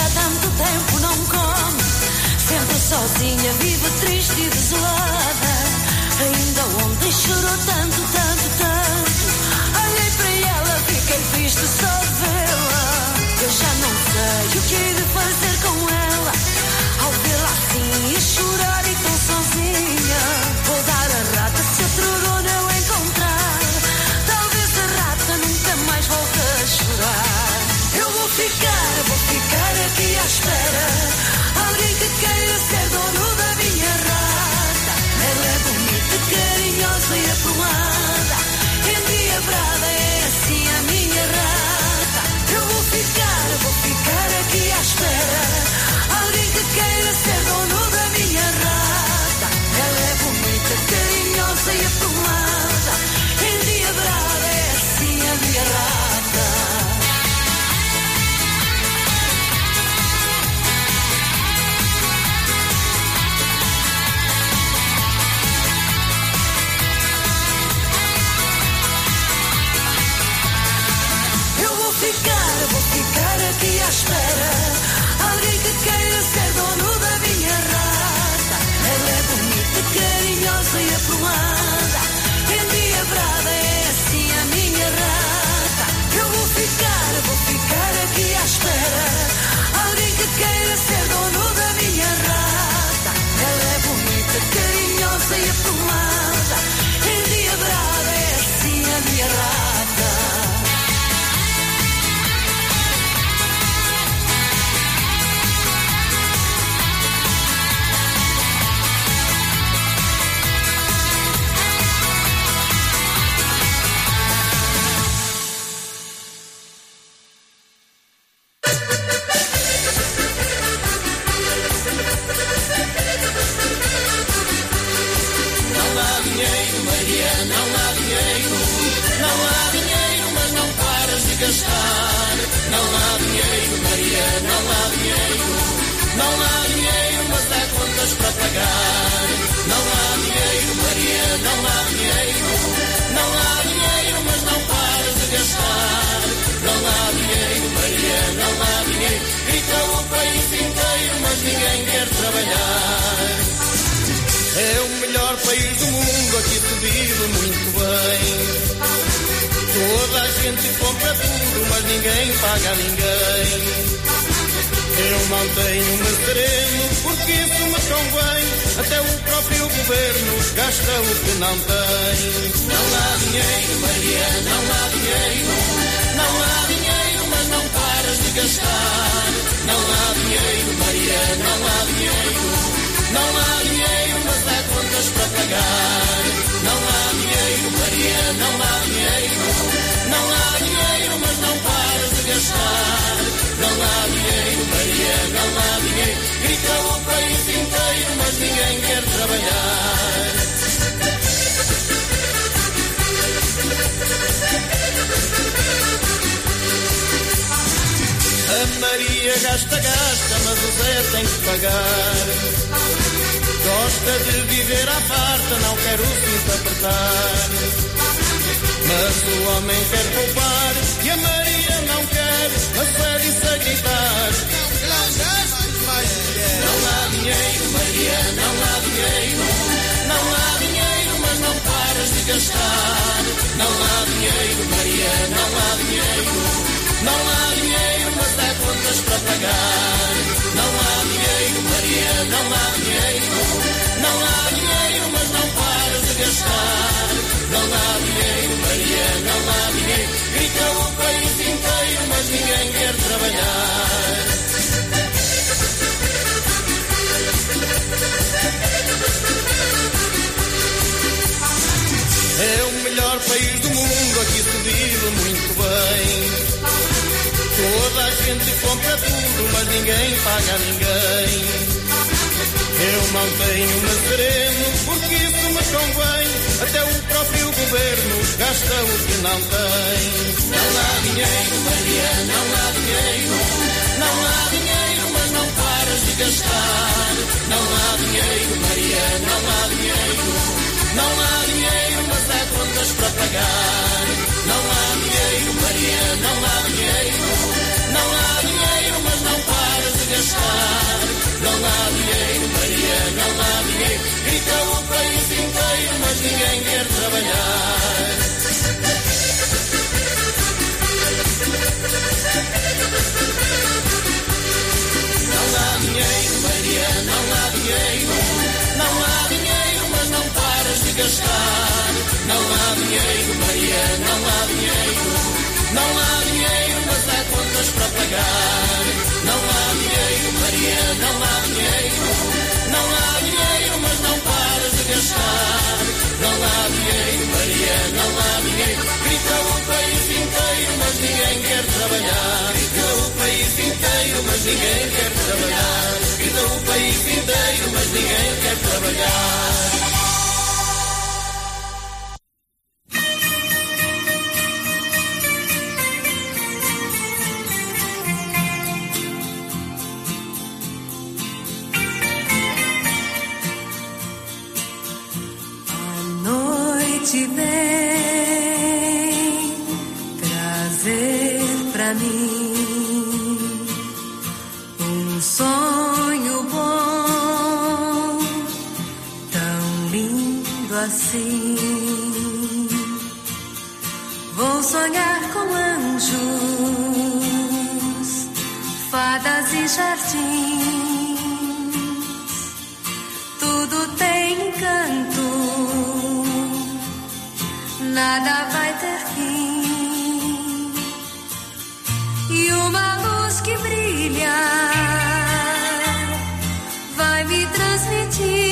há tanto tempo não come. Sempre sozinha, vive triste e desolada. Ainda ontem chorou tanto, tanto. Vive muito bem. Toda a gente compra tudo, mas ninguém paga a ninguém. Eu mantenho-me sereno, porque isso me convém. Até o próprio governo gasta o que não tem. Não há dinheiro, Maria, não há dinheiro. Não há dinheiro, mas não paras de gastar. Não há dinheiro, Maria, não há dinheiro. Não há dinheiro, mas há contas para pagar. Não há dinheiro, Maria, não há dinheiro. Não há dinheiro, mas não paras de gastar. Não há dinheiro, Maria, não há dinheiro. Grita o país inteiro, mas ninguém quer trabalhar. A Maria gasta, gasta, mas o Zé tem que pagar. Gosta de viver à farta, não quer o cinto apertar. Mas o homem quer poupar e a Maria não quer, mas fede-se a gritar. Não há dinheiro, Maria, não há dinheiro. Não há dinheiro, mas não paras de gastar. Não há dinheiro, Maria, não há dinheiro. Não há dinheiro, mas há contas para pagar. Não há dinheiro, Maria, não há dinheiro. Não há dinheiro, mas não paras de gastar. Não há dinheiro, Maria, não há dinheiro. Grita o país inteiro, mas ninguém quer trabalhar. É o melhor país do mundo, aqui se vive muito bem. Toda a gente compra tudo, mas ninguém paga a ninguém. Eu mantenho-me sereno, porque isso me convém. Até o próprio governo gasta o que não tem. Não há dinheiro, Maria, não há dinheiro. Não há dinheiro, mas não paras de gastar. Não há dinheiro, Maria, não há dinheiro. Não há dinheiro, mas há contas para pagar. Não há dinheiro, Maria, não há dinheiro. Não há dinheiro, mas não paras de gastar. Não há dinheiro, Maria, não há dinheiro. Grita o país inteiro, mas ninguém quer trabalhar. Não há dinheiro, Maria, não há dinheiro. Gastar. Não há dinheiro, Maria, não há dinheiro. Não há dinheiro, mas há contas para pagar. Não há dinheiro, Maria, não há dinheiro. Não há dinheiro, mas não paras de gastar. Não há dinheiro, Maria, não há dinheiro. Grita o país inteiro, mas ninguém quer trabalhar. Grita o país inteiro, mas ninguém quer trabalhar. Grita o país inteiro, mas ninguém quer trabalhar. Noite vem trazer pra mim um sonho bom, tão lindo assim. Vou sonhar com anjos, fadas e jardins. Tudo tem encanto nada vai ter fim. E uma luz que brilha vai me transmitindo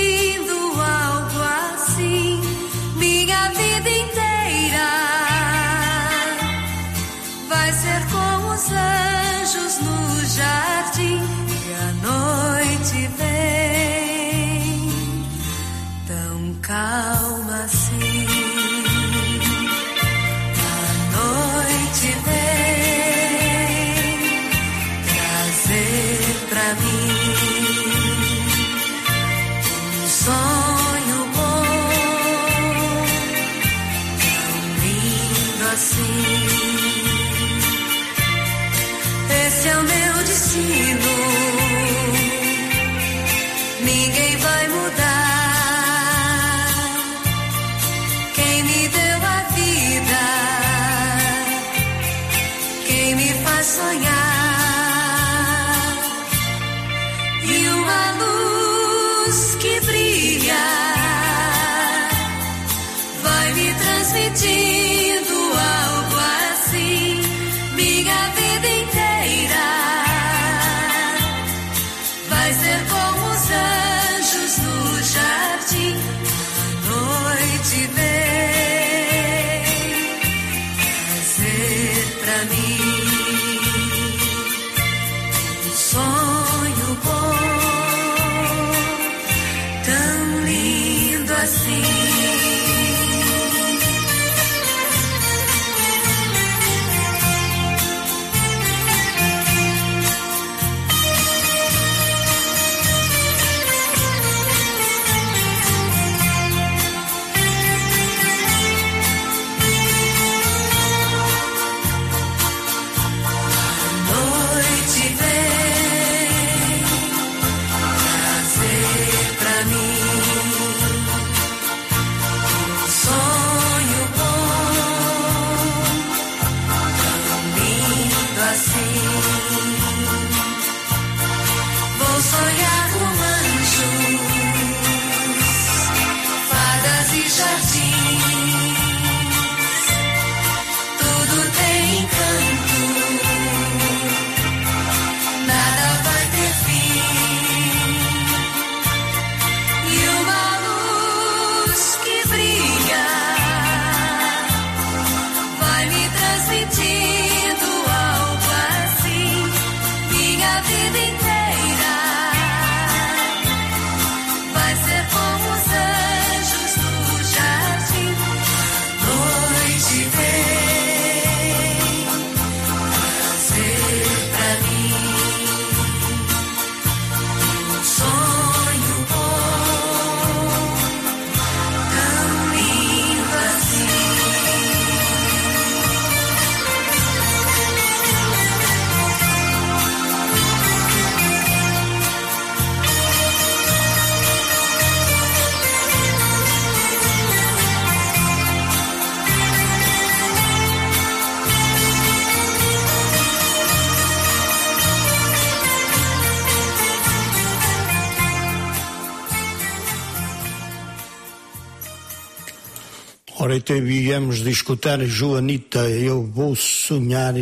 escutar Joanita, eu vou sonhar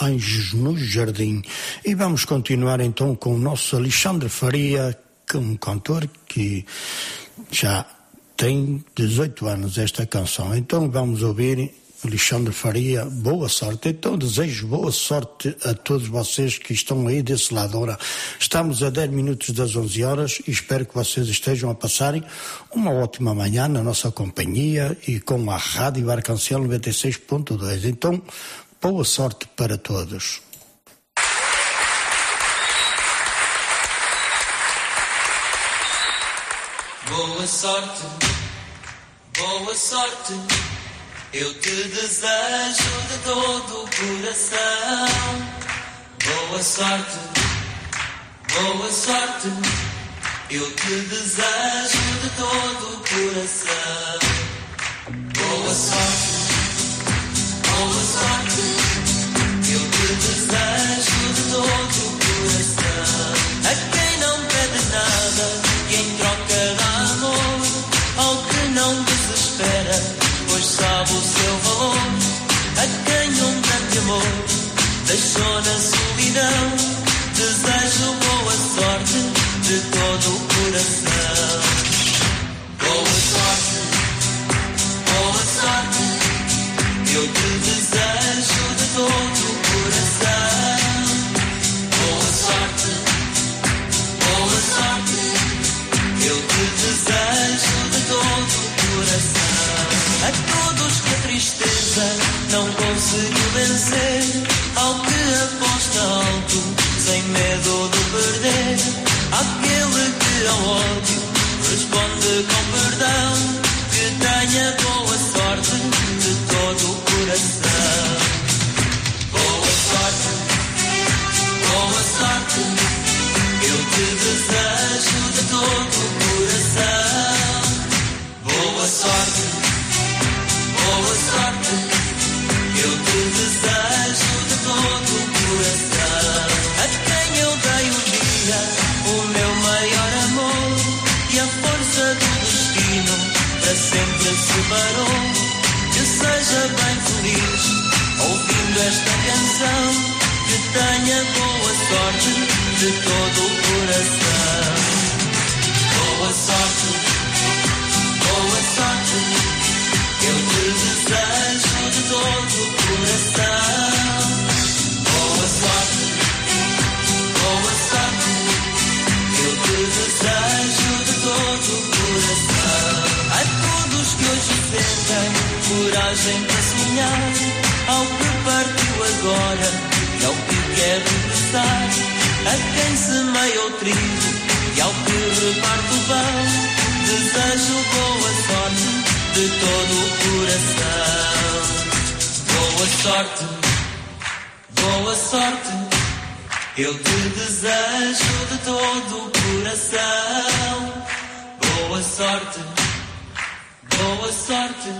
anjos no jardim. E vamos continuar então com o nosso Alexandre Faria, que é um cantor que já tem 18 anos esta canção. Então vamos ouvir Alexandre Faria, boa sorte. Então desejo boa sorte a todos vocês que estão aí desse lado. Ora, estamos a 10 minutos das 11 horas e espero que vocês estejam a passarem uma ótima manhã na nossa companhia e com a Rádio Arcancel 96.2. Então, boa sorte para todos. Boa sorte, boa sorte, eu te desejo de todo o coração. Boa sorte, boa sorte, eu te desejo de todo o coração. Boa sorte, boa sorte, eu te desejo de todo o coração. Deixou na solidão, desejo boa sorte de todo o coração. Boa sorte, boa sorte, eu te desejo de todo o coração. Boa sorte, boa sorte, eu te desejo de todo o coração. A todos que tristeza não conseguiu vencer, ao que aposta alto, sem medo de perder, aquele que ao ódio responde com perdão, que tenha tenha boa sorte de todo o coração. Boa sorte, boa sorte, eu te desejo de todo o coração. Boa sorte, boa sorte, eu te desejo de todo o coração. A todos que hoje sentem coragem para sonhar, ao que partiu agora e ao que quer regressar, a quem semeia o trigo e ao que reparte o pão. Desejo boa sorte de todo o coração. Boa sorte, boa sorte. Eu te desejo de todo o coração. Boa sorte, boa sorte.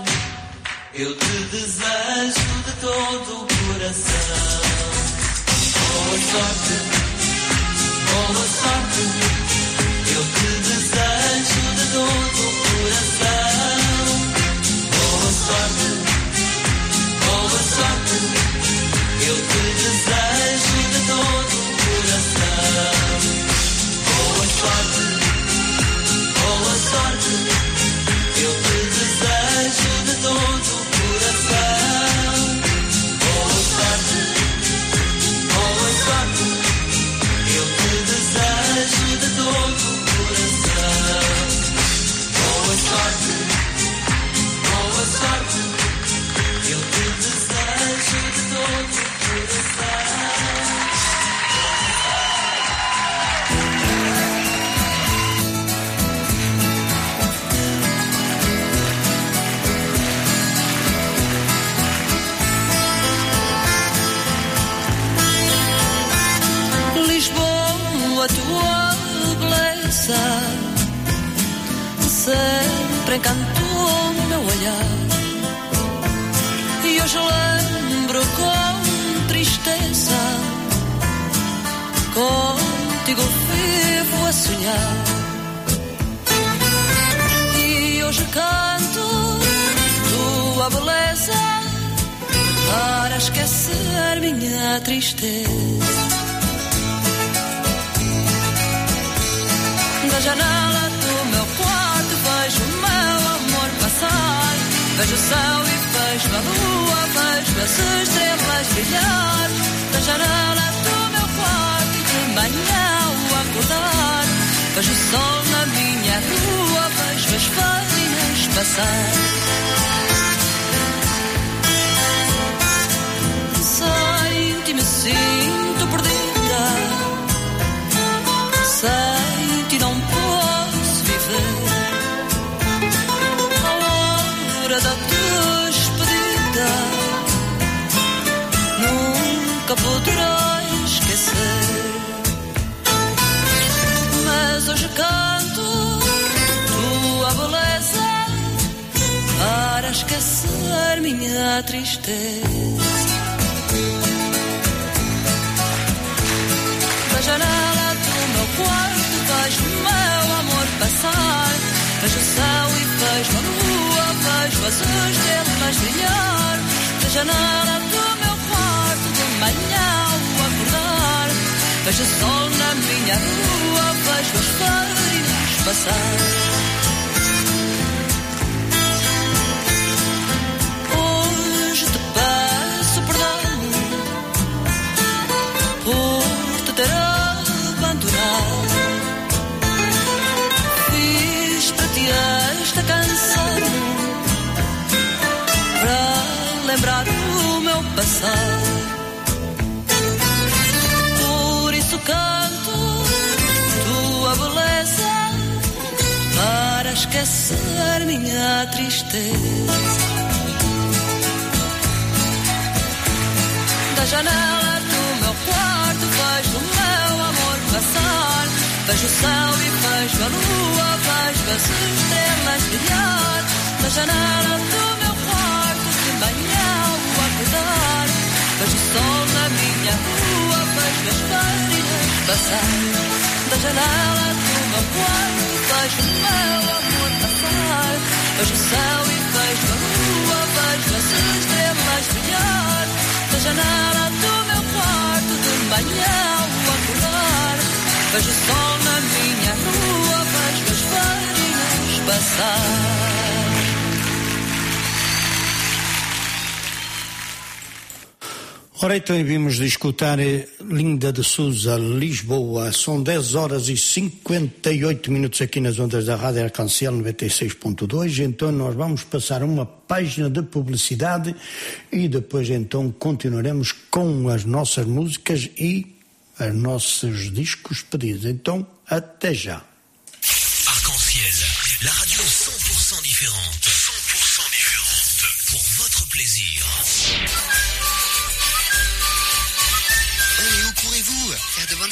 Eu te desejo de todo o coração. Boa sorte, boa sorte. Eu te desejo de todo o coração. Boa sorte, boa sorte. Eu te desejo de todo o coração. Boa sorte, o meu olhar. E hoje lembro com tristeza, contigo vivo a sonhar. E hoje canto tua beleza para esquecer minha tristeza. Da janela passar. Vejo o céu e vejo a lua, vejo as estrelas brilhar. Da janela do meu quarto de manhã ao acordar. Vejo o sol na minha rua, vejo as farinhas passar. Sem ti me sinto perdida. Sem nunca poderá esquecer. Mas hoje canto tua beleza para esquecer minha tristeza. Da janela do meu quarto vejo meu amor passar. Vejo o céu e vejo a lua, vejo as estrelas brilhar. Da janela do Vejo sol na minha rua, vejo as farinhas passar. Hoje te peço perdão por te ter abandonado. Fiz para ti esta canção para lembrar o meu passado. Esquecer minha tristeza. Da janela do meu quarto vejo o meu amor passar. Vejo o céu e vejo a lua, vejo as estrelas brilhar. Da janela do meu quarto manhã ao acordar. Vejo o sol na minha rua, vejo as farinhas passar. Da janela do meu quarto vejo o meu amor passar. Vejo o céu e vejo a lua, vejo as estrelas brilhar. Da janela do meu quarto de manhã ao acordar. Vejo o sol na minha rua, vejo as farinhas passar. Ora, então vimos de escutar eh, Linda de Souza, Lisboa. São 10 horas e 58 minutos aqui nas ondas da Rádio Arcancel 96.2. Então nós vamos passar uma página de publicidade e depois então continuaremos com as nossas músicas e os nossos discos pedidos. Então, até já.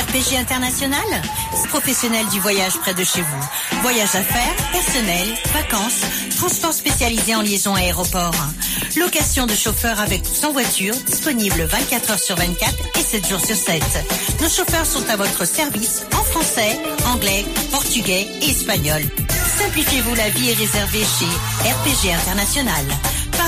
RPG International, professionnel du voyage près de chez vous. Voyage affaires, personnel, vacances, transport spécialisé en liaison aéroport. Location de chauffeurs avec ou sans voiture, disponible 24 heures sur 24 et 7 jours sur 7. Nos chauffeurs sont à votre service en français, anglais, portugais et espagnol. Simplifiez-vous la vie et réservez chez RPG International.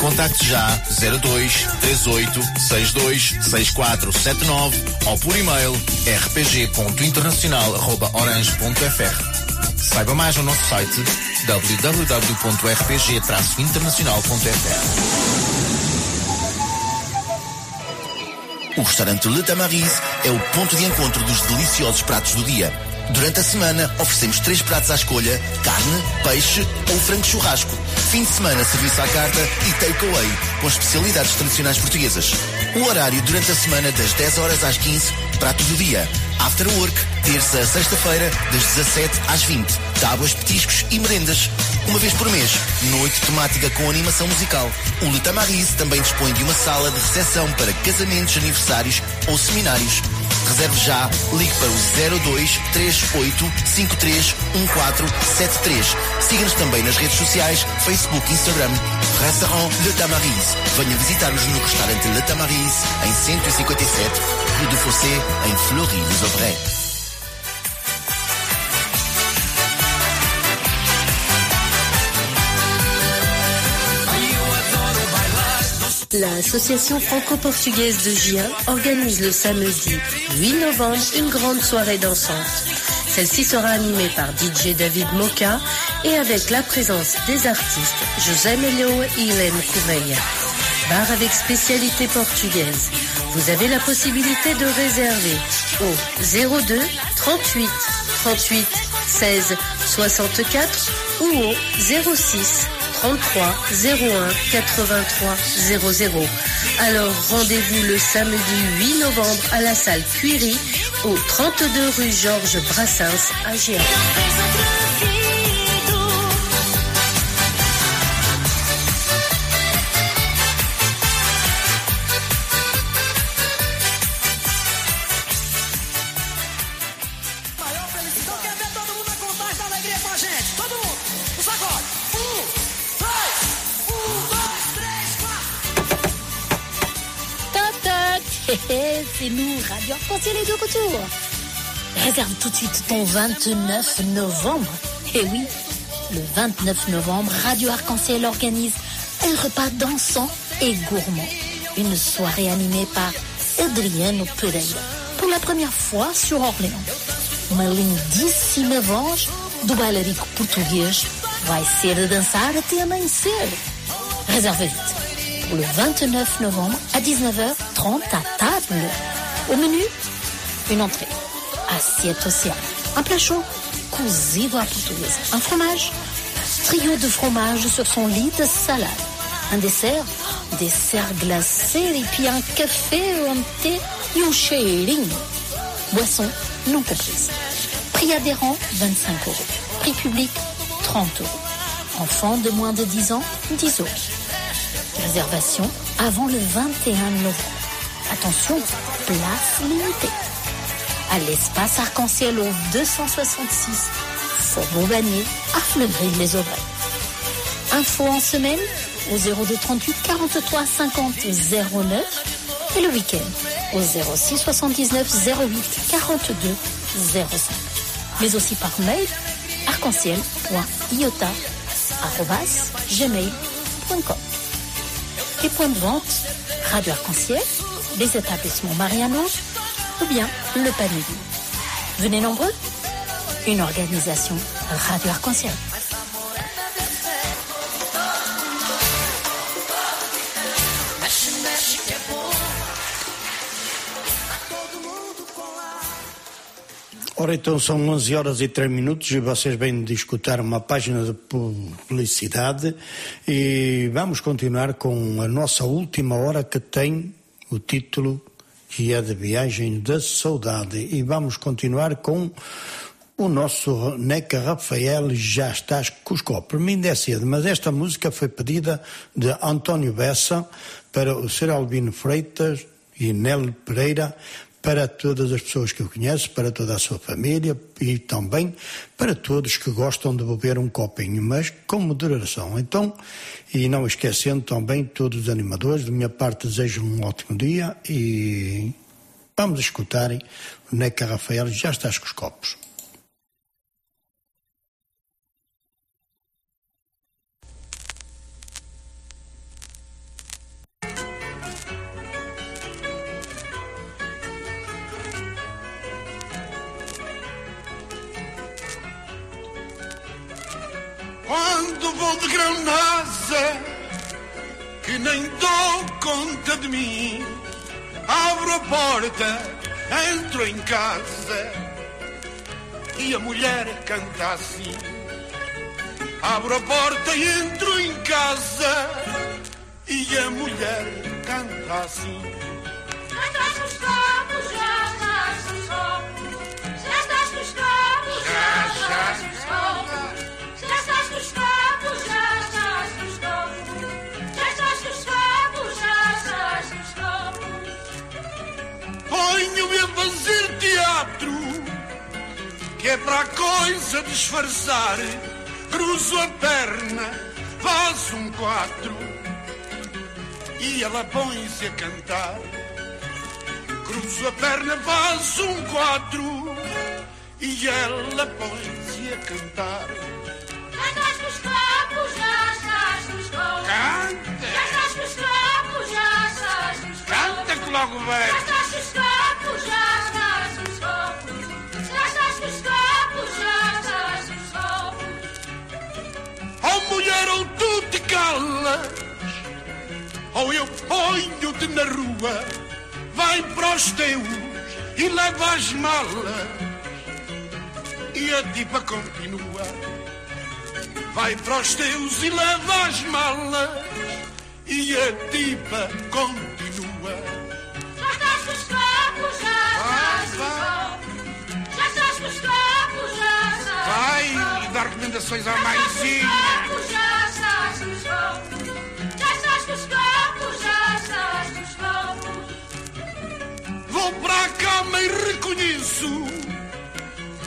Contacte já 02 38 62 6479 ou por e-mail rpg.internacional.orange.fr. Saiba mais no nosso site www.rpg-internacional.fr. O restaurante Le Tamariz é o ponto de encontro dos deliciosos pratos do dia. Durante a semana, oferecemos três pratos à escolha: carne, peixe ou frango churrasco. Fim de semana, serviço à carta e takeaway, com especialidades tradicionais portuguesas. O horário durante a semana, das 10 horas às 15, pratos do dia. After work, terça a sexta-feira, das 17 às 20. Tábuas, petiscos e merendas. Uma vez por mês, noite temática com animação musical. O Le também dispõe de uma sala de recepção para casamentos, aniversários ou seminários. Reserve já, ligue para o 02 38 53 1473. Siga-nos também nas redes sociais, Facebook Instagram. Restaurant Le Tamariz. Venha visitar-nos no restaurante Le Tamariz, em 157, Rue do Fossé, em Fleury-les-Aubrais. L'association franco-portugaise de Gien organise le samedi 8 novembre une grande soirée dansante. Celle-ci sera animée par DJ David Moka et avec la présence des artistes José Melio et Hélène Coureia. Bar avec spécialité portugaise. Vous avez la possibilité de réserver au 02 38 38 16 64 ou au 06 33 01 83 00. Alors rendez-vous le samedi 8 novembre à la salle Cuiry au 32 rue Georges Brassens à Gien. C'est nous, Radio Arc-en-Ciel est de retour. Réserve tout de suite ton 29 novembre. Et oui, le 29 novembre, Radio Arc-en-Ciel organise un repas dansant et gourmand. Une soirée animée par Adriano Pereira. Pour la première fois sur Orléans. Uma lindíssima voz do bailarico português vai ser a dançar até amanhecer. Réserve vite. Le 29 novembre à 19h30 à table. Au menu, une entrée, assiette océan, un plat chaud, cozido à portugaise, un fromage, trio de fromage sur son lit de salade, Un dessert Dessert glacé et puis un café ou un thé et. Boisson non comprise. Prix adhérent 25 euros. Prix public 30 euros. Enfants de moins de 10 ans 10 euros. Réservation avant le 21 novembre. Attention, place limitée. À l'espace arc-en-ciel au 266 Faubourg Bagné, à Fleury-les-Aubrais. Info en semaine au 02 38 43 50 09 et le week-end au 06 79 08 42 05. Mais aussi par mail arc-en-ciel.iota.gmail.com. Les points de vente, Radio Arc-en-Ciel, les établissements Mariano ou bien le panier. Venez nombreux, une organisation Radio Arc-en-Ciel. Ora, então são 11 horas e 3 minutos e vocês vêm de escutar uma página de publicidade e vamos continuar com a nossa última hora que tem o título que é de Viagem da Saudade e vamos continuar com o nosso Neca Rafael Já Estás com os Copos. Me ainda é cedo, mas esta música foi pedida de António Bessa para o Sr. Albino Freitas e Nelo Pereira para todas as pessoas que eu conheço, para toda a sua família e também para todos que gostam de beber um copinho, mas com moderação. Então, e não esquecendo também todos os animadores, da minha parte desejo um ótimo dia e vamos escutarem o Neca Rafael, já estás com os copos. E leva as malas, e a tipa continua. Vai para os teus e leva as malas, e a tipa continua. Já estás com os copos, já estás com os copos. Já estás com os copos, já estás Vai dar recomendações à estás mãezinha. E reconheço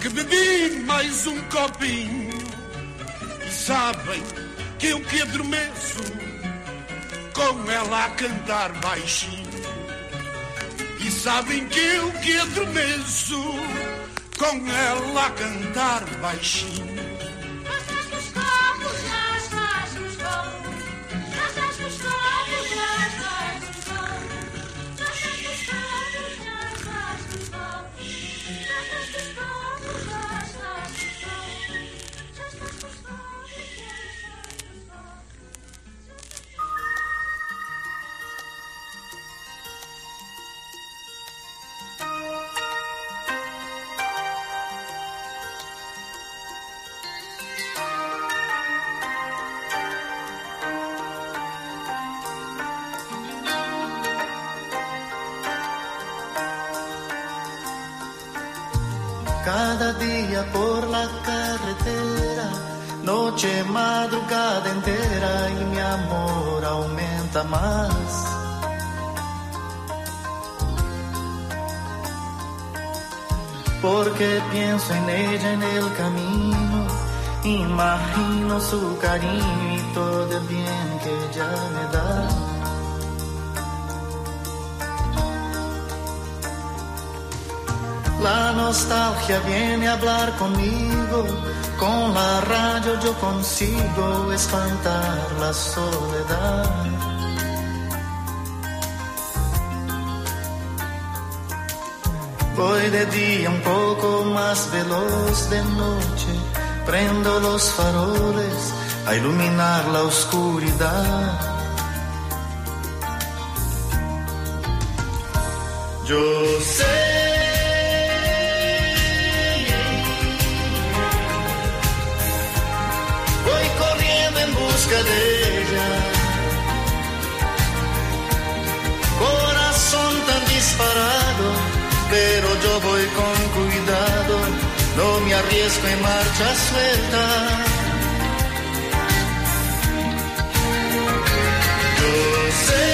que bebi mais um copinho. E sabem que eu que adormeço com ela a cantar baixinho. E sabem que eu que adormeço com ela a cantar baixinho. Imagino su cariño y todo el bien que ella me da. La nostalgia viene a hablar conmigo, con la radio yo consigo espantar la soledad. Voy de día un poco más veloz de noche, prendo los faroles a iluminar la oscuridad. Yo sé. No me arriesgo en marcha suelta. Yo sé.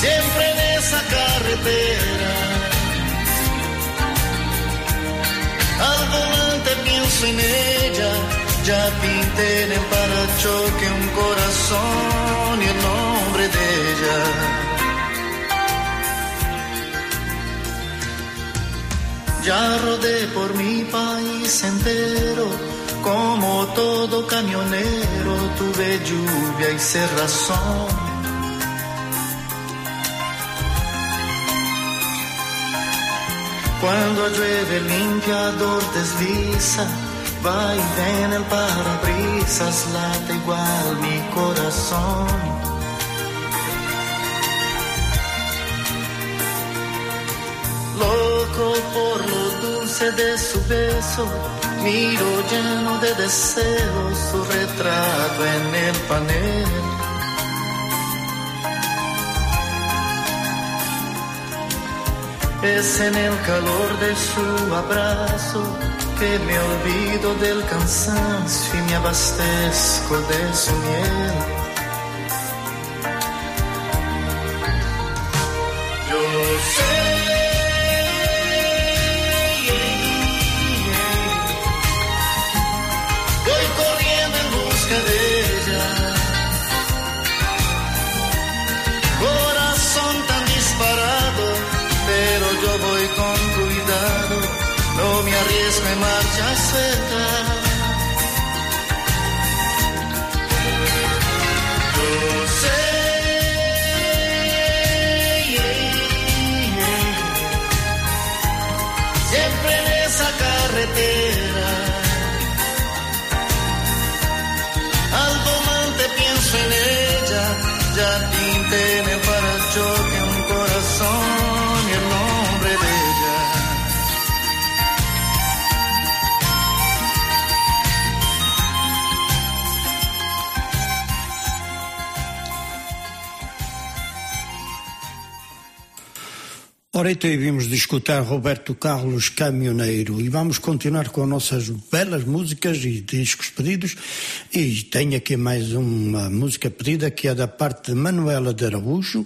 Siempre en esa carretera. Al volante pienso en ella, ya pinté en el parachoque un corazón y el nombre de ella. Ya rodé por mi país entero, como todo camionero, tuve lluvia y cerrazón. Cuando llueve el limpiador desliza, va y ven el parabrisas, late igual mi corazón. Loco por de su beso, miro lleno de deseos su retrato en el panel. Es en el calor de su abrazo que me olvido del cansancio y me abastezco de su miel. Ora, então vimos de escutar Roberto Carlos Caminhoneiro e vamos continuar com nossas belas músicas e discos pedidos. E tenho aqui mais uma música pedida que é da parte de Manuela de Araújo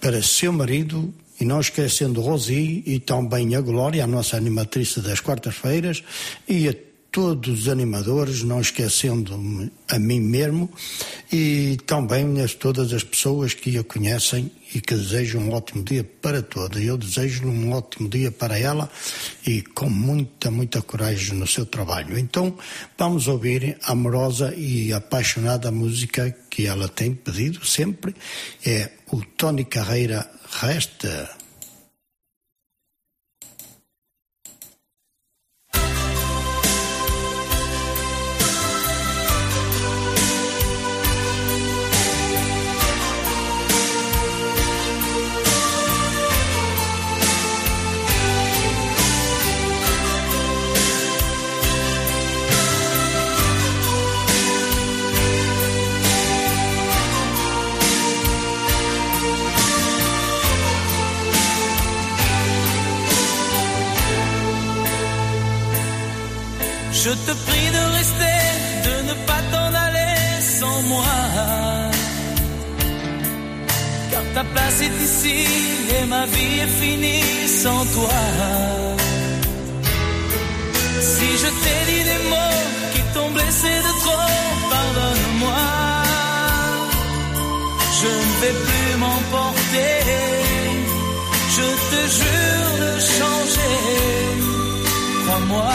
para seu marido e não esquecendo Rosi e também a Glória, a nossa animatriz das quartas-feiras, e a todos os animadores, não esquecendo a mim mesmo, e também a todas as pessoas que a conhecem e que desejam um ótimo dia para todas. Eu desejo um ótimo dia para ela e com muita, muita coragem no seu trabalho. Então, vamos ouvir a amorosa e apaixonada música que ela tem pedido sempre, é o Tony Carreira Resta. Je te prie de rester, de ne pas t'en aller sans moi. Car ta place est ici et ma vie est finie sans toi. Si je t'ai dit des mots qui t'ont blessé de trop, pardonne-moi. Je ne vais plus m'emporter. Je te jure de changer. Crois-moi.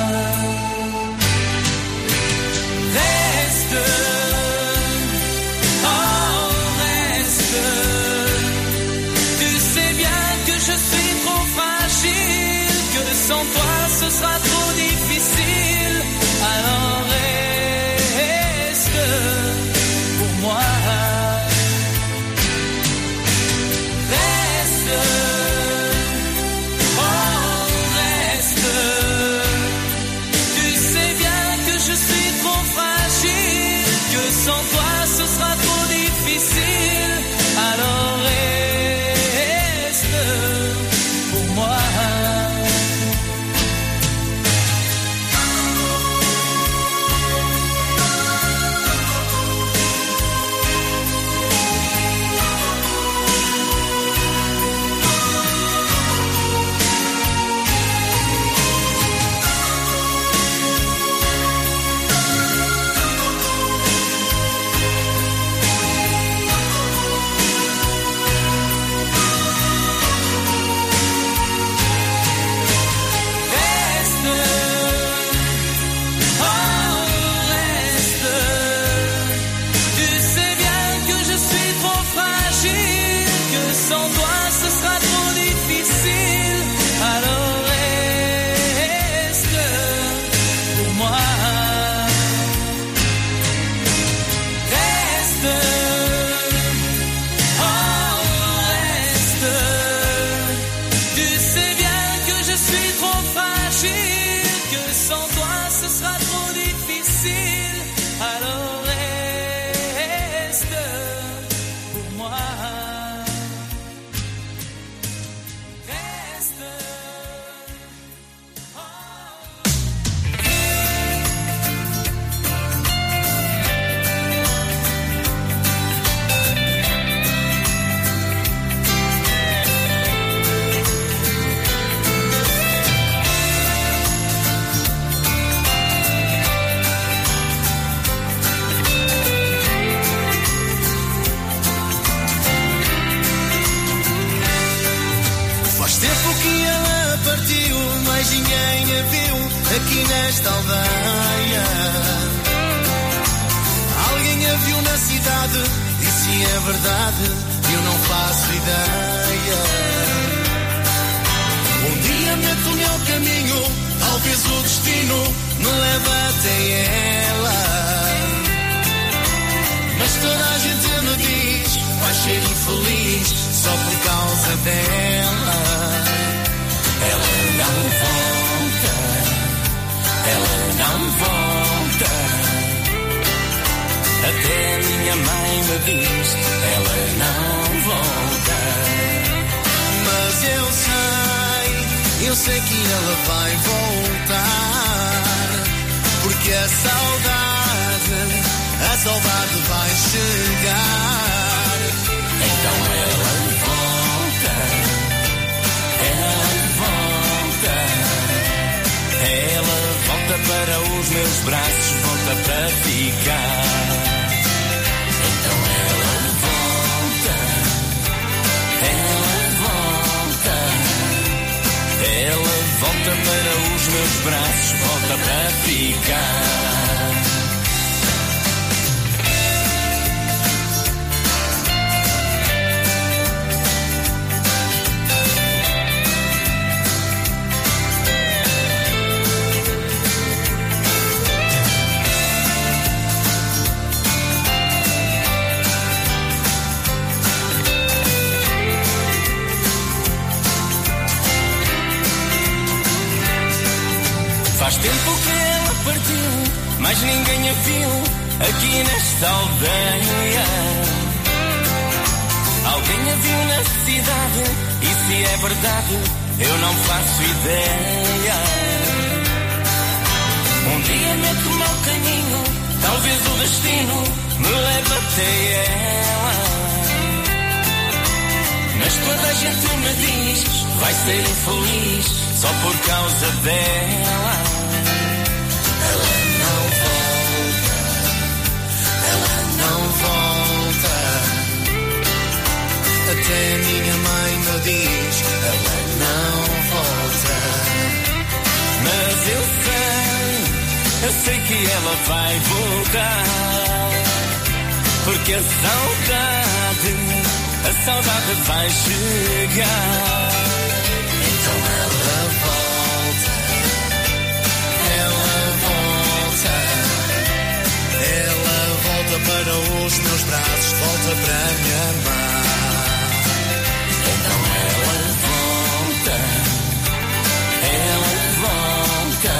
Nesta aldeia. Alguém a viu na cidade, e se é verdade, eu não faço ideia. Um dia meto-me ao caminho, talvez o destino me leve até ela. Mas toda a gente me diz, vai ser infeliz só por causa dela. Ela não volta, ela não volta. Até minha mãe me diz, ela não volta. Mas eu sei, eu sei que ela vai voltar. Porque a saudade, a saudade vai chegar. Então ela para os meus braços, volta para ficar. Então ela volta, ela volta, ela volta para os meus braços, volta para ficar. Mas ninguém a viu aqui nesta aldeia. Alguém a viu na cidade, e se é verdade, eu não faço ideia. Um dia meto o caminho, talvez o destino me leve até ela. Mas toda a gente me diz, vai ser infeliz só por causa dela. Até minha mãe me diz, ela não volta. Mas eu sei, eu sei que ela vai voltar. Porque a saudade, a saudade vai chegar. Então ela volta, ela volta. Ela volta para os meus braços, volta para me amar. Ela volta,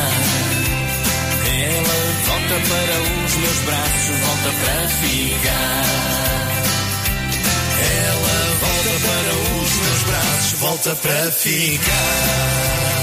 ela volta para os meus braços, volta para ficar. Ela volta para os meus braços, volta para ficar.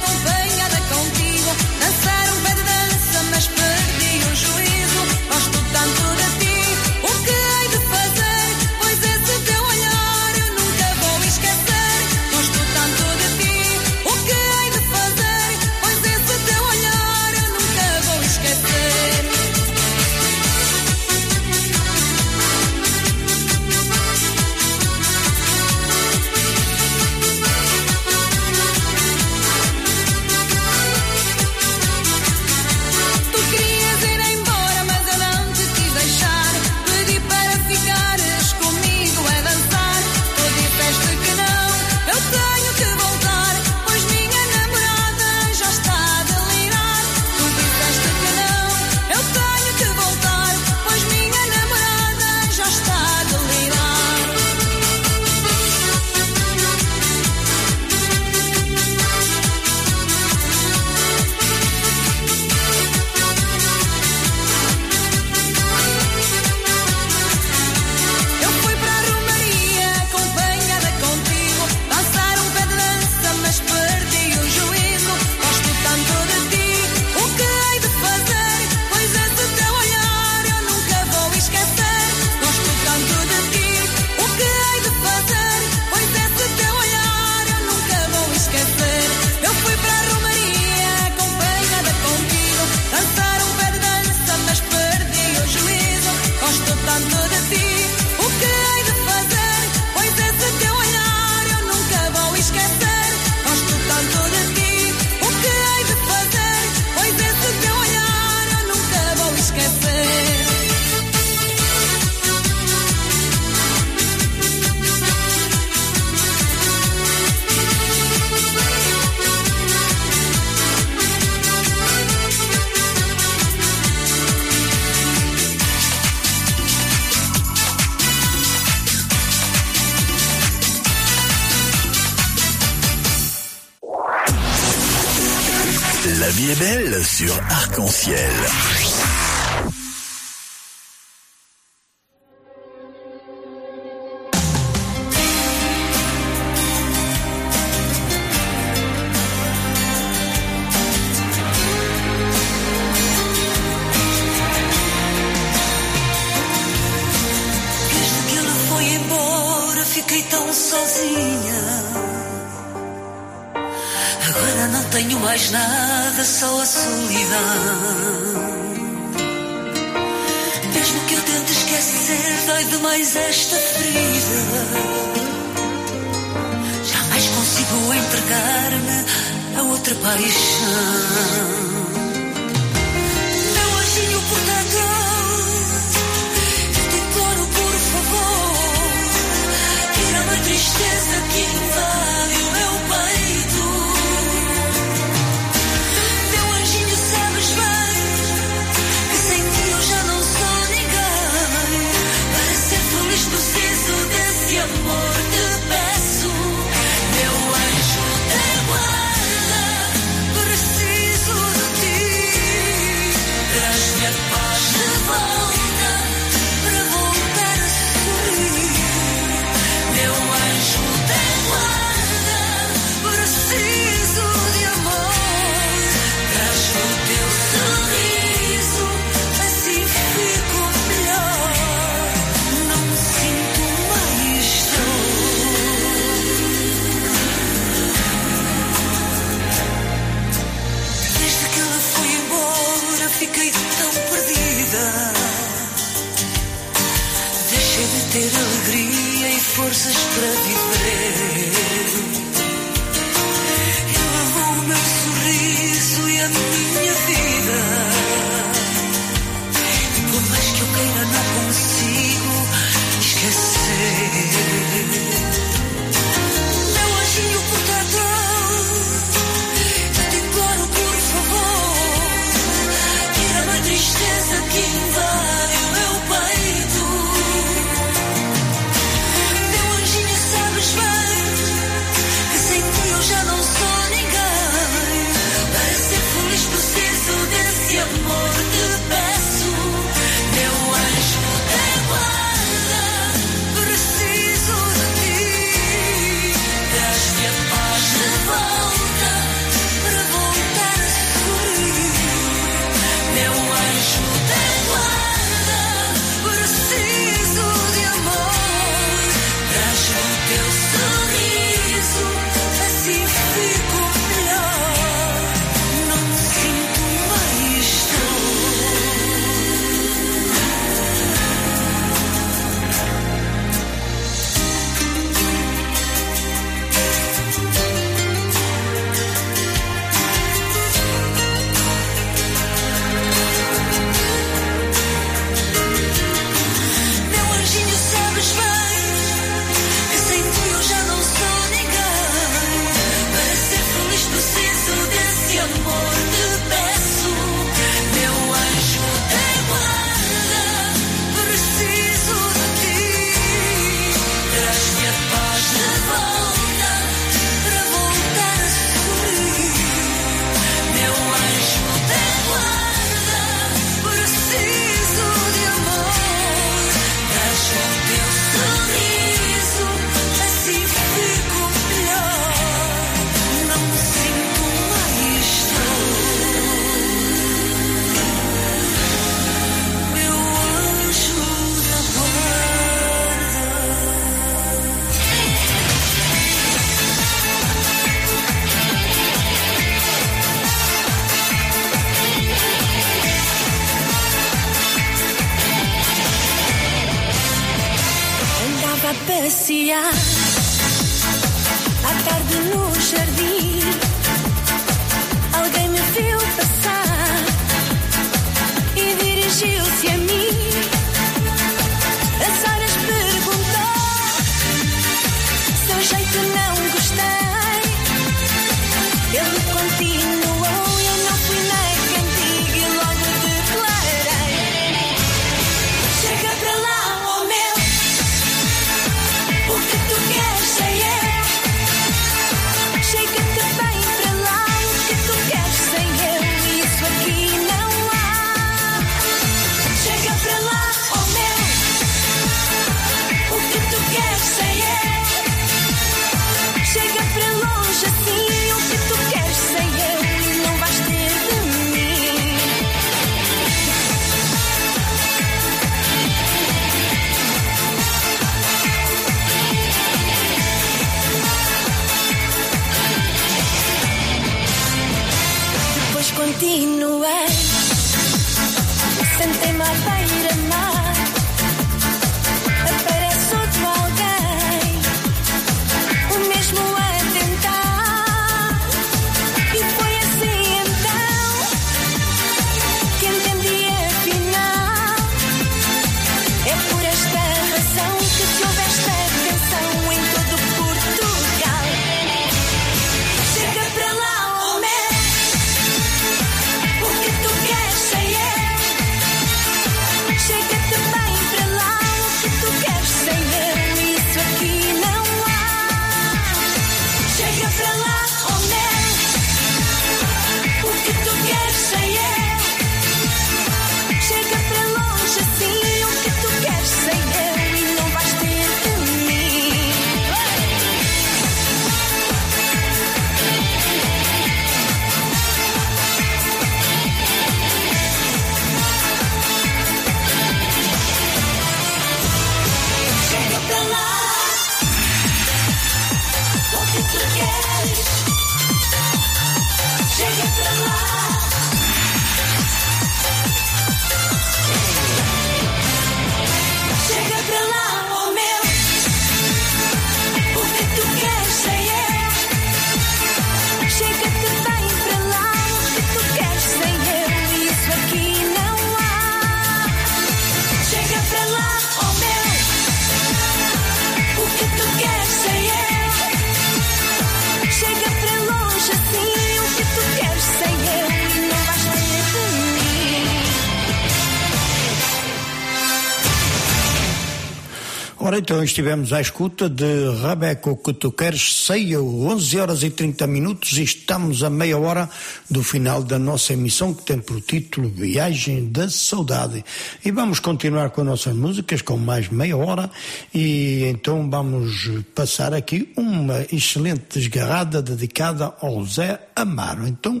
estivemos à escuta de Rebeco que tu queres, saiu 11 horas e 30 minutos e estamos a meia hora do final da nossa emissão que tem por título Viagem da Saudade. E vamos continuar com as nossas músicas com mais meia hora e então vamos passar aqui uma excelente desgarrada dedicada ao Zé Amaro. Então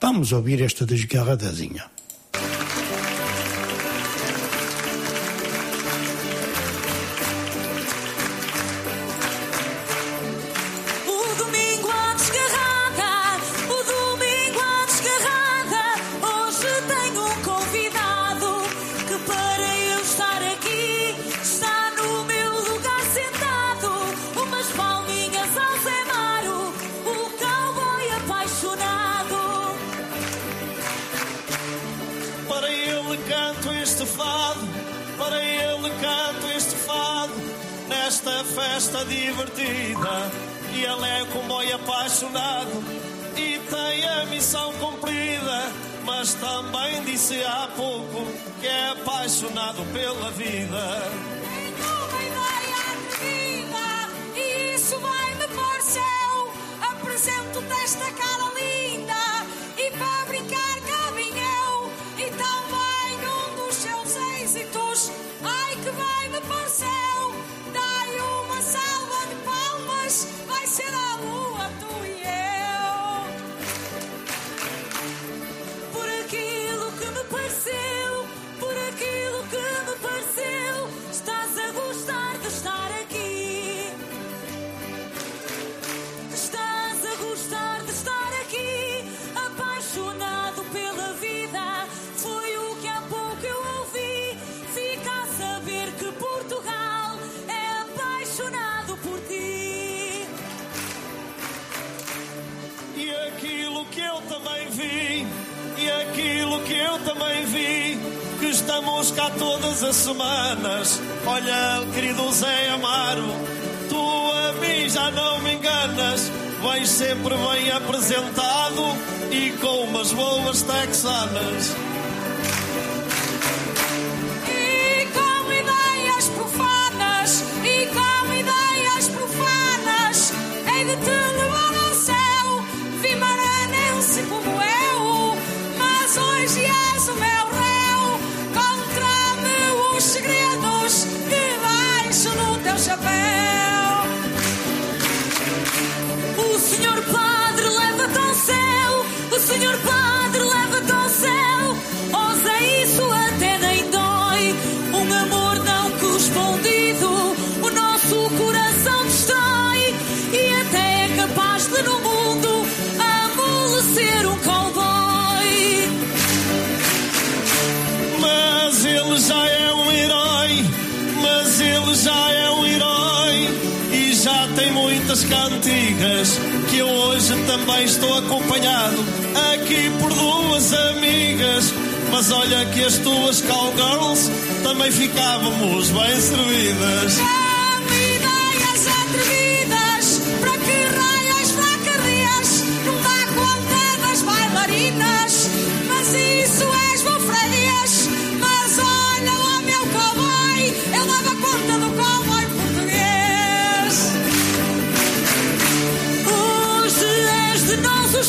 vamos ouvir esta desgarradazinha. querido Zé Amaro, tu a mim já não me enganas, vais sempre bem apresentado e com umas boas texanas. Cantigas que eu hoje também estou acompanhado aqui por duas amigas. Mas olha que as tuas cowgirls também ficávamos bem servidas.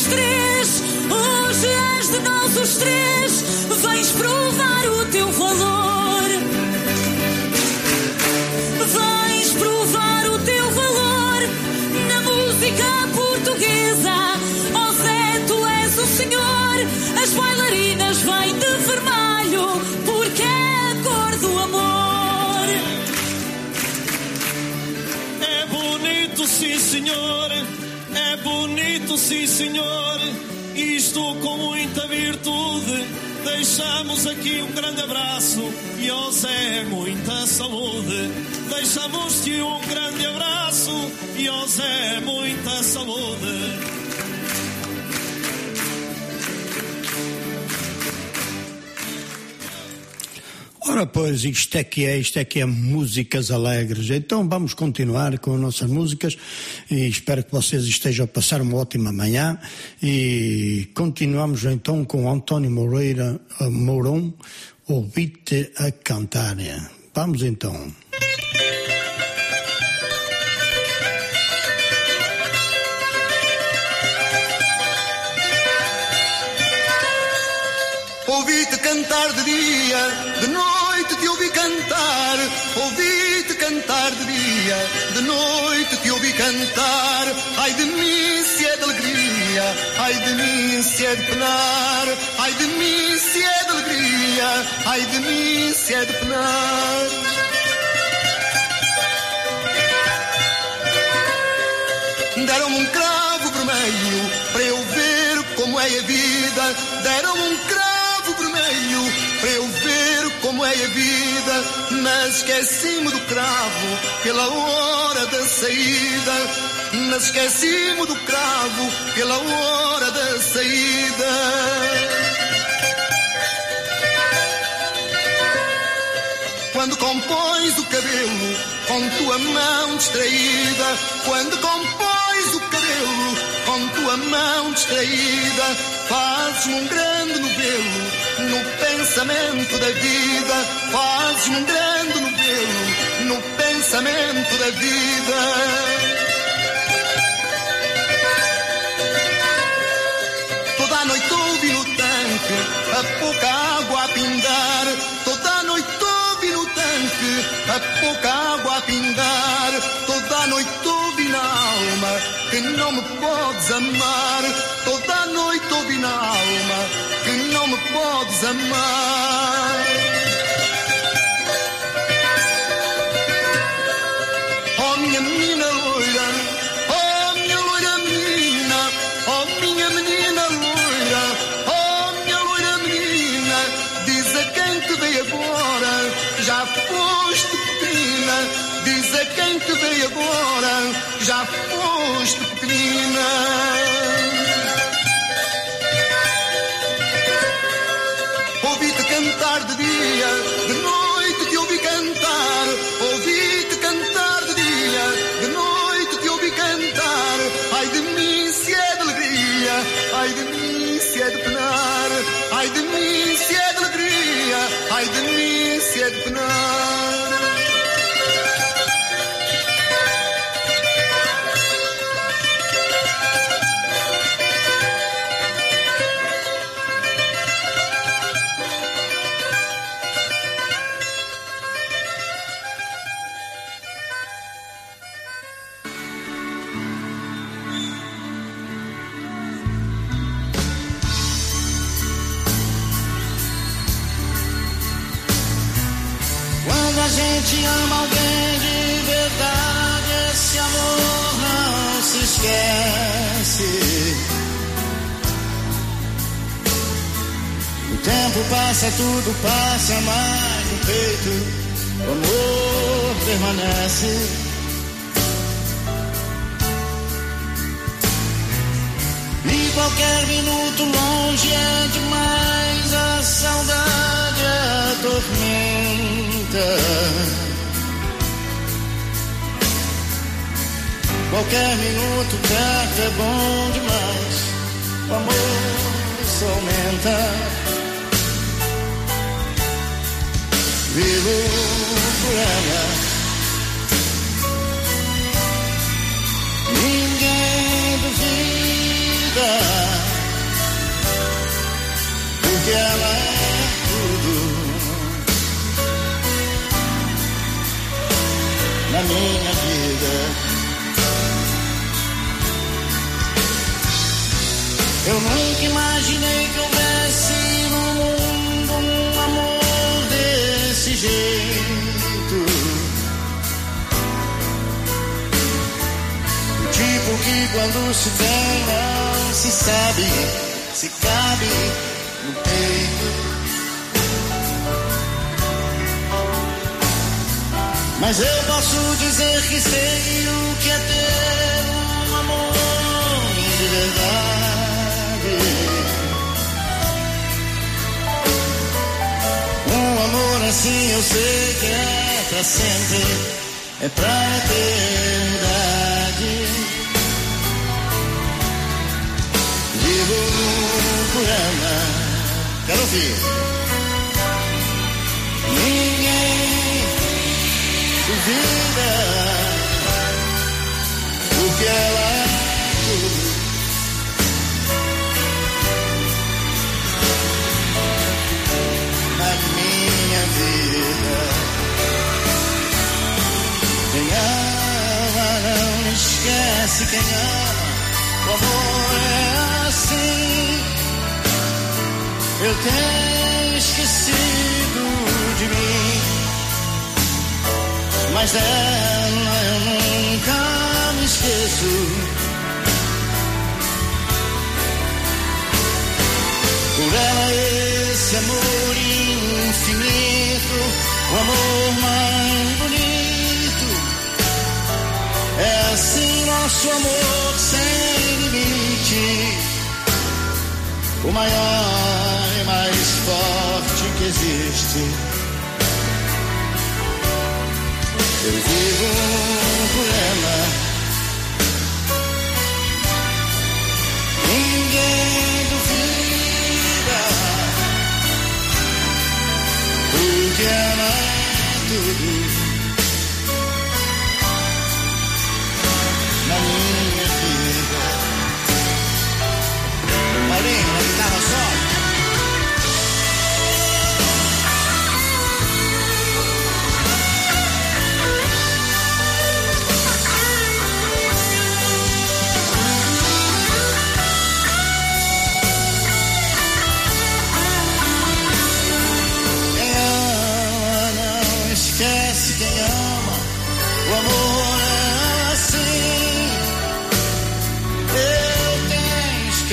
Três, hoje és de nós os três, vens provar o teu valor. Bonito, sim senhor. Isto com muita virtude. Deixamos aqui um grande abraço e ao Zé muita saúde. Deixamos-te um grande abraço e ao Zé muita saúde. Ora, pois, isto é que é, isto é que é músicas alegres. Então vamos continuar com as nossas músicas e espero que vocês estejam a passar uma ótima manhã e continuamos então com António Moreira eh, Mourão, ouvite a cantar. Vamos então. Ouvi-te cantar de dia, de noite te ouvi cantar. Ouvi-te cantar de dia, de noite te ouvi cantar. Ai de mim se é de alegria, ai de mim se é de penar. Ai de mim se é de alegria, ai de mim se é de penar. Deram-me um cravo vermelho para eu ver como é a vida. Deram-me um cravo vermelho para eu ver como é a vida. Mas esqueci-me do cravo pela hora da saída. Mas esqueci-me do cravo pela hora da saída. Quando compões o cabelo com tua mão distraída, quando compões o cabelo com tua mão distraída, fazes-me um grande novelo no pensamento da vida, fazes-me um grande novelo no pensamento da vida. Toda noite ouvi no tanque a pouca água a pingar. Toda noite ouvi no tanque a pouca água a pingar. Toda noite ouvi na alma que não me podes amar. Me podes amar. gente ama alguém de verdade, esse amor não se esquece. O tempo passa, é tudo passa, mas no peito o amor permanece. E qualquer minuto longe é demais, a saudade é atormenta. Qualquer minuto perto é bom demais, o amor só aumenta. Vivo por ela. Ninguém duvida, porque ela é na minha vida. Eu nunca imaginei que houvesse no mundo um amor desse jeito. O tipo que quando se tem não se sabe se cabe no peito. Mas eu posso dizer que sei o que é ter um amor de verdade. Um amor assim eu sei que é pra sempre, é pra eternidade. Vivo por ela, quero ouvir. Ninguém duvida o que ela é na minha vida. Quem ama não esquece quem ama. O amor é assim. Eu tenho esquecido de mim, mas dela eu nunca me esqueço. Por ela esse amor infinito, o amor mais bonito. É assim nosso amor sem limite, o maior e mais forte que existe. Eu vivo por ela. Ninguém duvida porque ela é tudo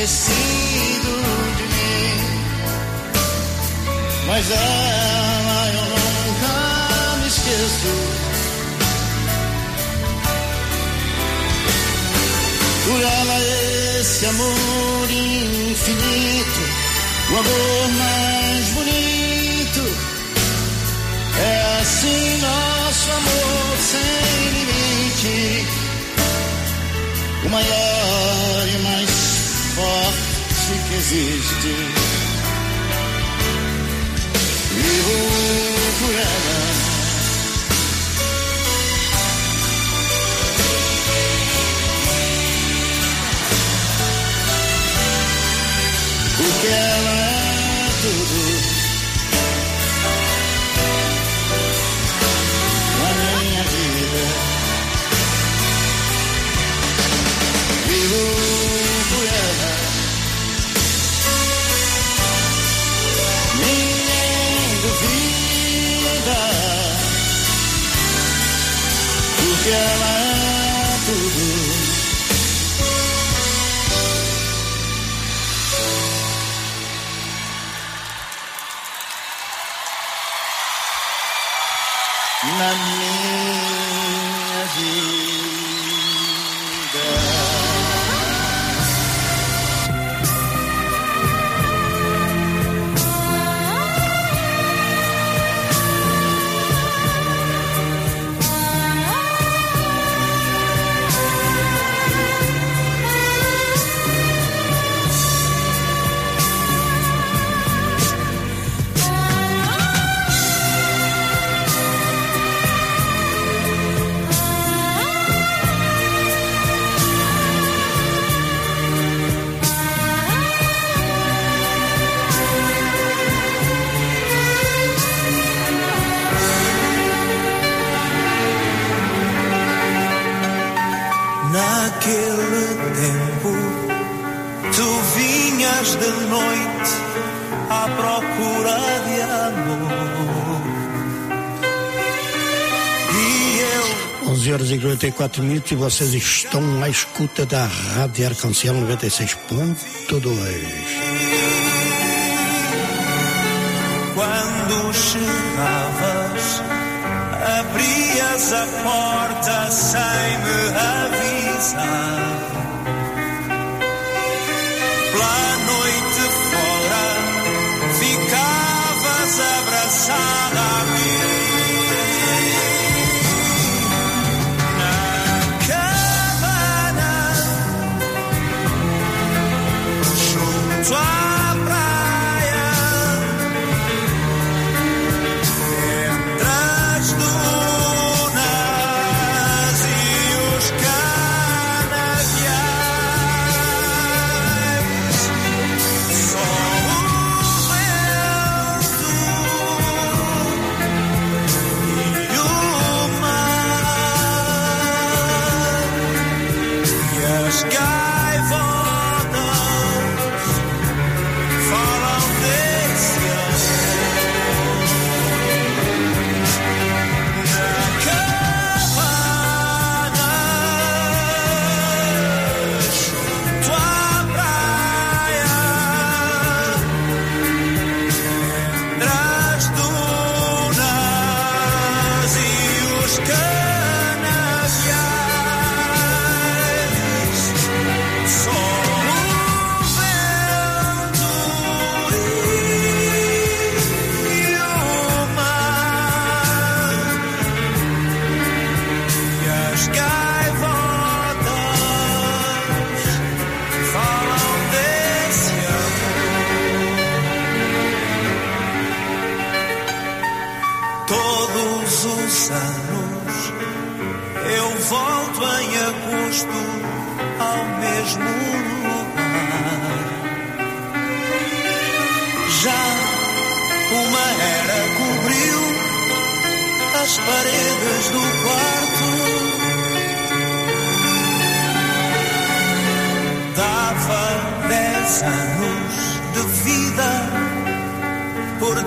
esquecido de mim, mas ela eu nunca me esqueço. Por ela esse amor infinito, o amor mais bonito. É assim nosso amor sem limite, o maior e mais forte que existe. Vivo por ela. 44 minutos e vocês estão à escuta da Rádio Arcancel 96.2. Quando chegavas, abrias a porta sem me avisar. Pela noite fora, ficavas abraçada a mim.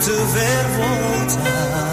Por te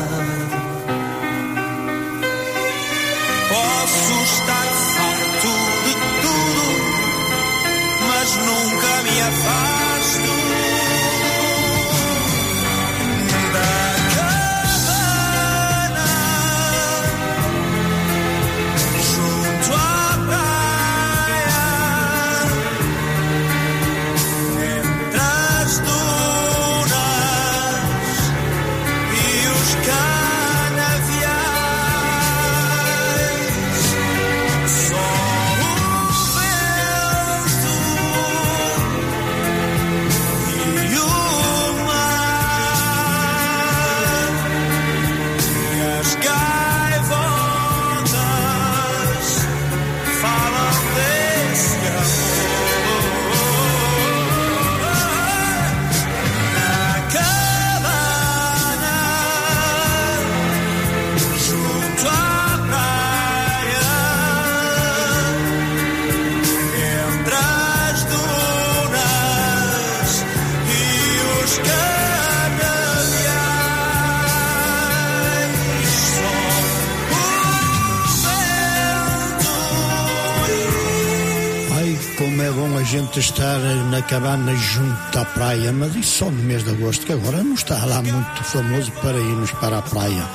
a gente estar na cabana junto à praia, mas isso só no mês de agosto, que agora não está lá muito famoso para irmos para a praia.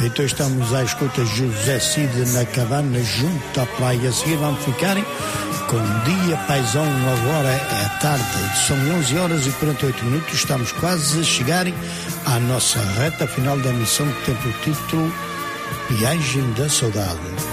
Então estamos à escuta de José Cid na cabana junto à praia. A seguir vamos ficar com Dia Paisão, agora é tarde. São 11 horas e 48 minutos, estamos quase a chegar à nossa reta final da missão que tem por título Viagem da Saudade.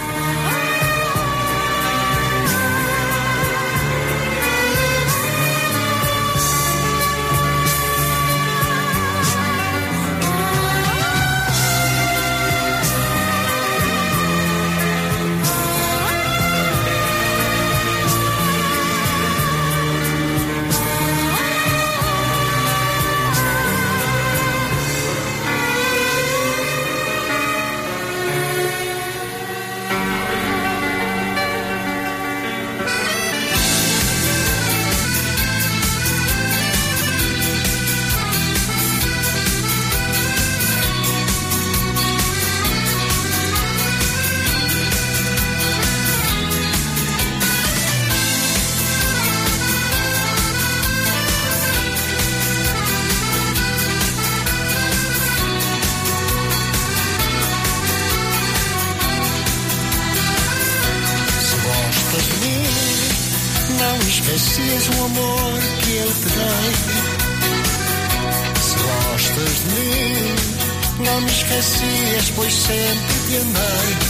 Esquecias, pois sempre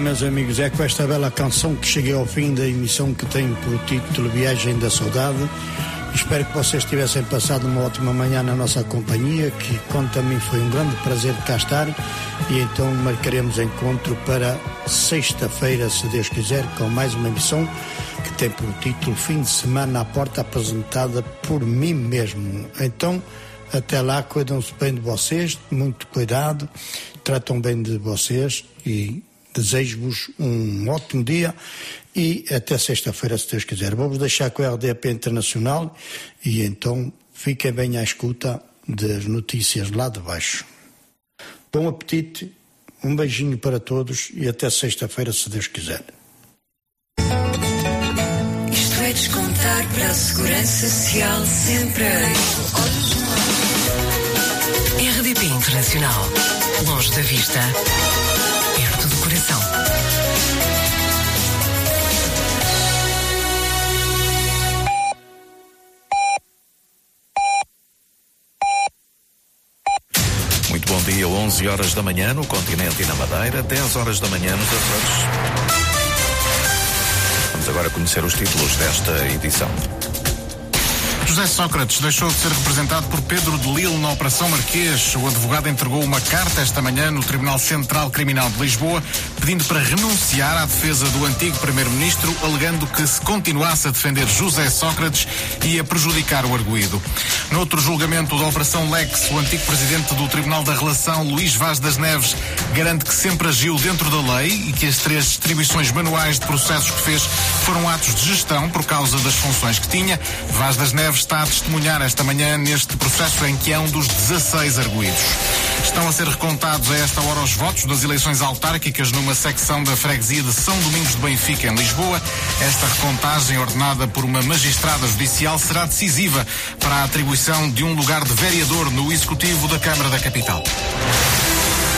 Meus amigos, é com esta bela canção que cheguei ao fim da emissão que tem por título Viagem da Saudade. Espero que vocês tivessem passado uma ótima manhã na nossa companhia, que quanto a mim foi um grande prazer cá estar. E então marcaremos encontro para sexta-feira, se Deus quiser, com mais uma emissão que tem por título Fim de Semana à Porta, apresentada por mim mesmo. Então, até lá, cuidam-se bem de vocês, muito cuidado, tratam bem de vocês e desejo-vos um ótimo dia e até sexta-feira, se Deus quiser. Vamos deixar com a RDP Internacional e então fiquem bem à escuta das notícias lá de baixo. Bom apetite, um beijinho para todos e até sexta-feira, se Deus quiser. Isto é descontar para a Segurança Social sempre. RDP Internacional. Longe da vista, 11 horas da manhã no continente e na Madeira, 10 horas da manhã nos Açores. Vamos agora conhecer os títulos desta edição. José Sócrates deixou de ser representado por Pedro de Lille na Operação Marquês. O advogado entregou uma carta esta manhã no Tribunal Central Criminal de Lisboa, pedindo para renunciar à defesa do antigo Primeiro-Ministro, alegando que se continuasse a defender José Sócrates ia prejudicar o arguído. No outro julgamento da Operação Lex, o antigo presidente do Tribunal da Relação, Luís Vaz das Neves, garante que sempre agiu dentro da lei e que as três distribuições manuais de processos que fez foram atos de gestão por causa das funções que tinha. Vaz das Neves está a testemunhar esta manhã neste processo em que é um dos 16 arguídos. Estão a ser recontados a esta hora os votos das eleições autárquicas numa secção da freguesia de São Domingos de Benfica, em Lisboa. Esta recontagem, ordenada por uma magistrada judicial, será decisiva para a atribuição de um lugar de vereador no executivo da Câmara da Capital.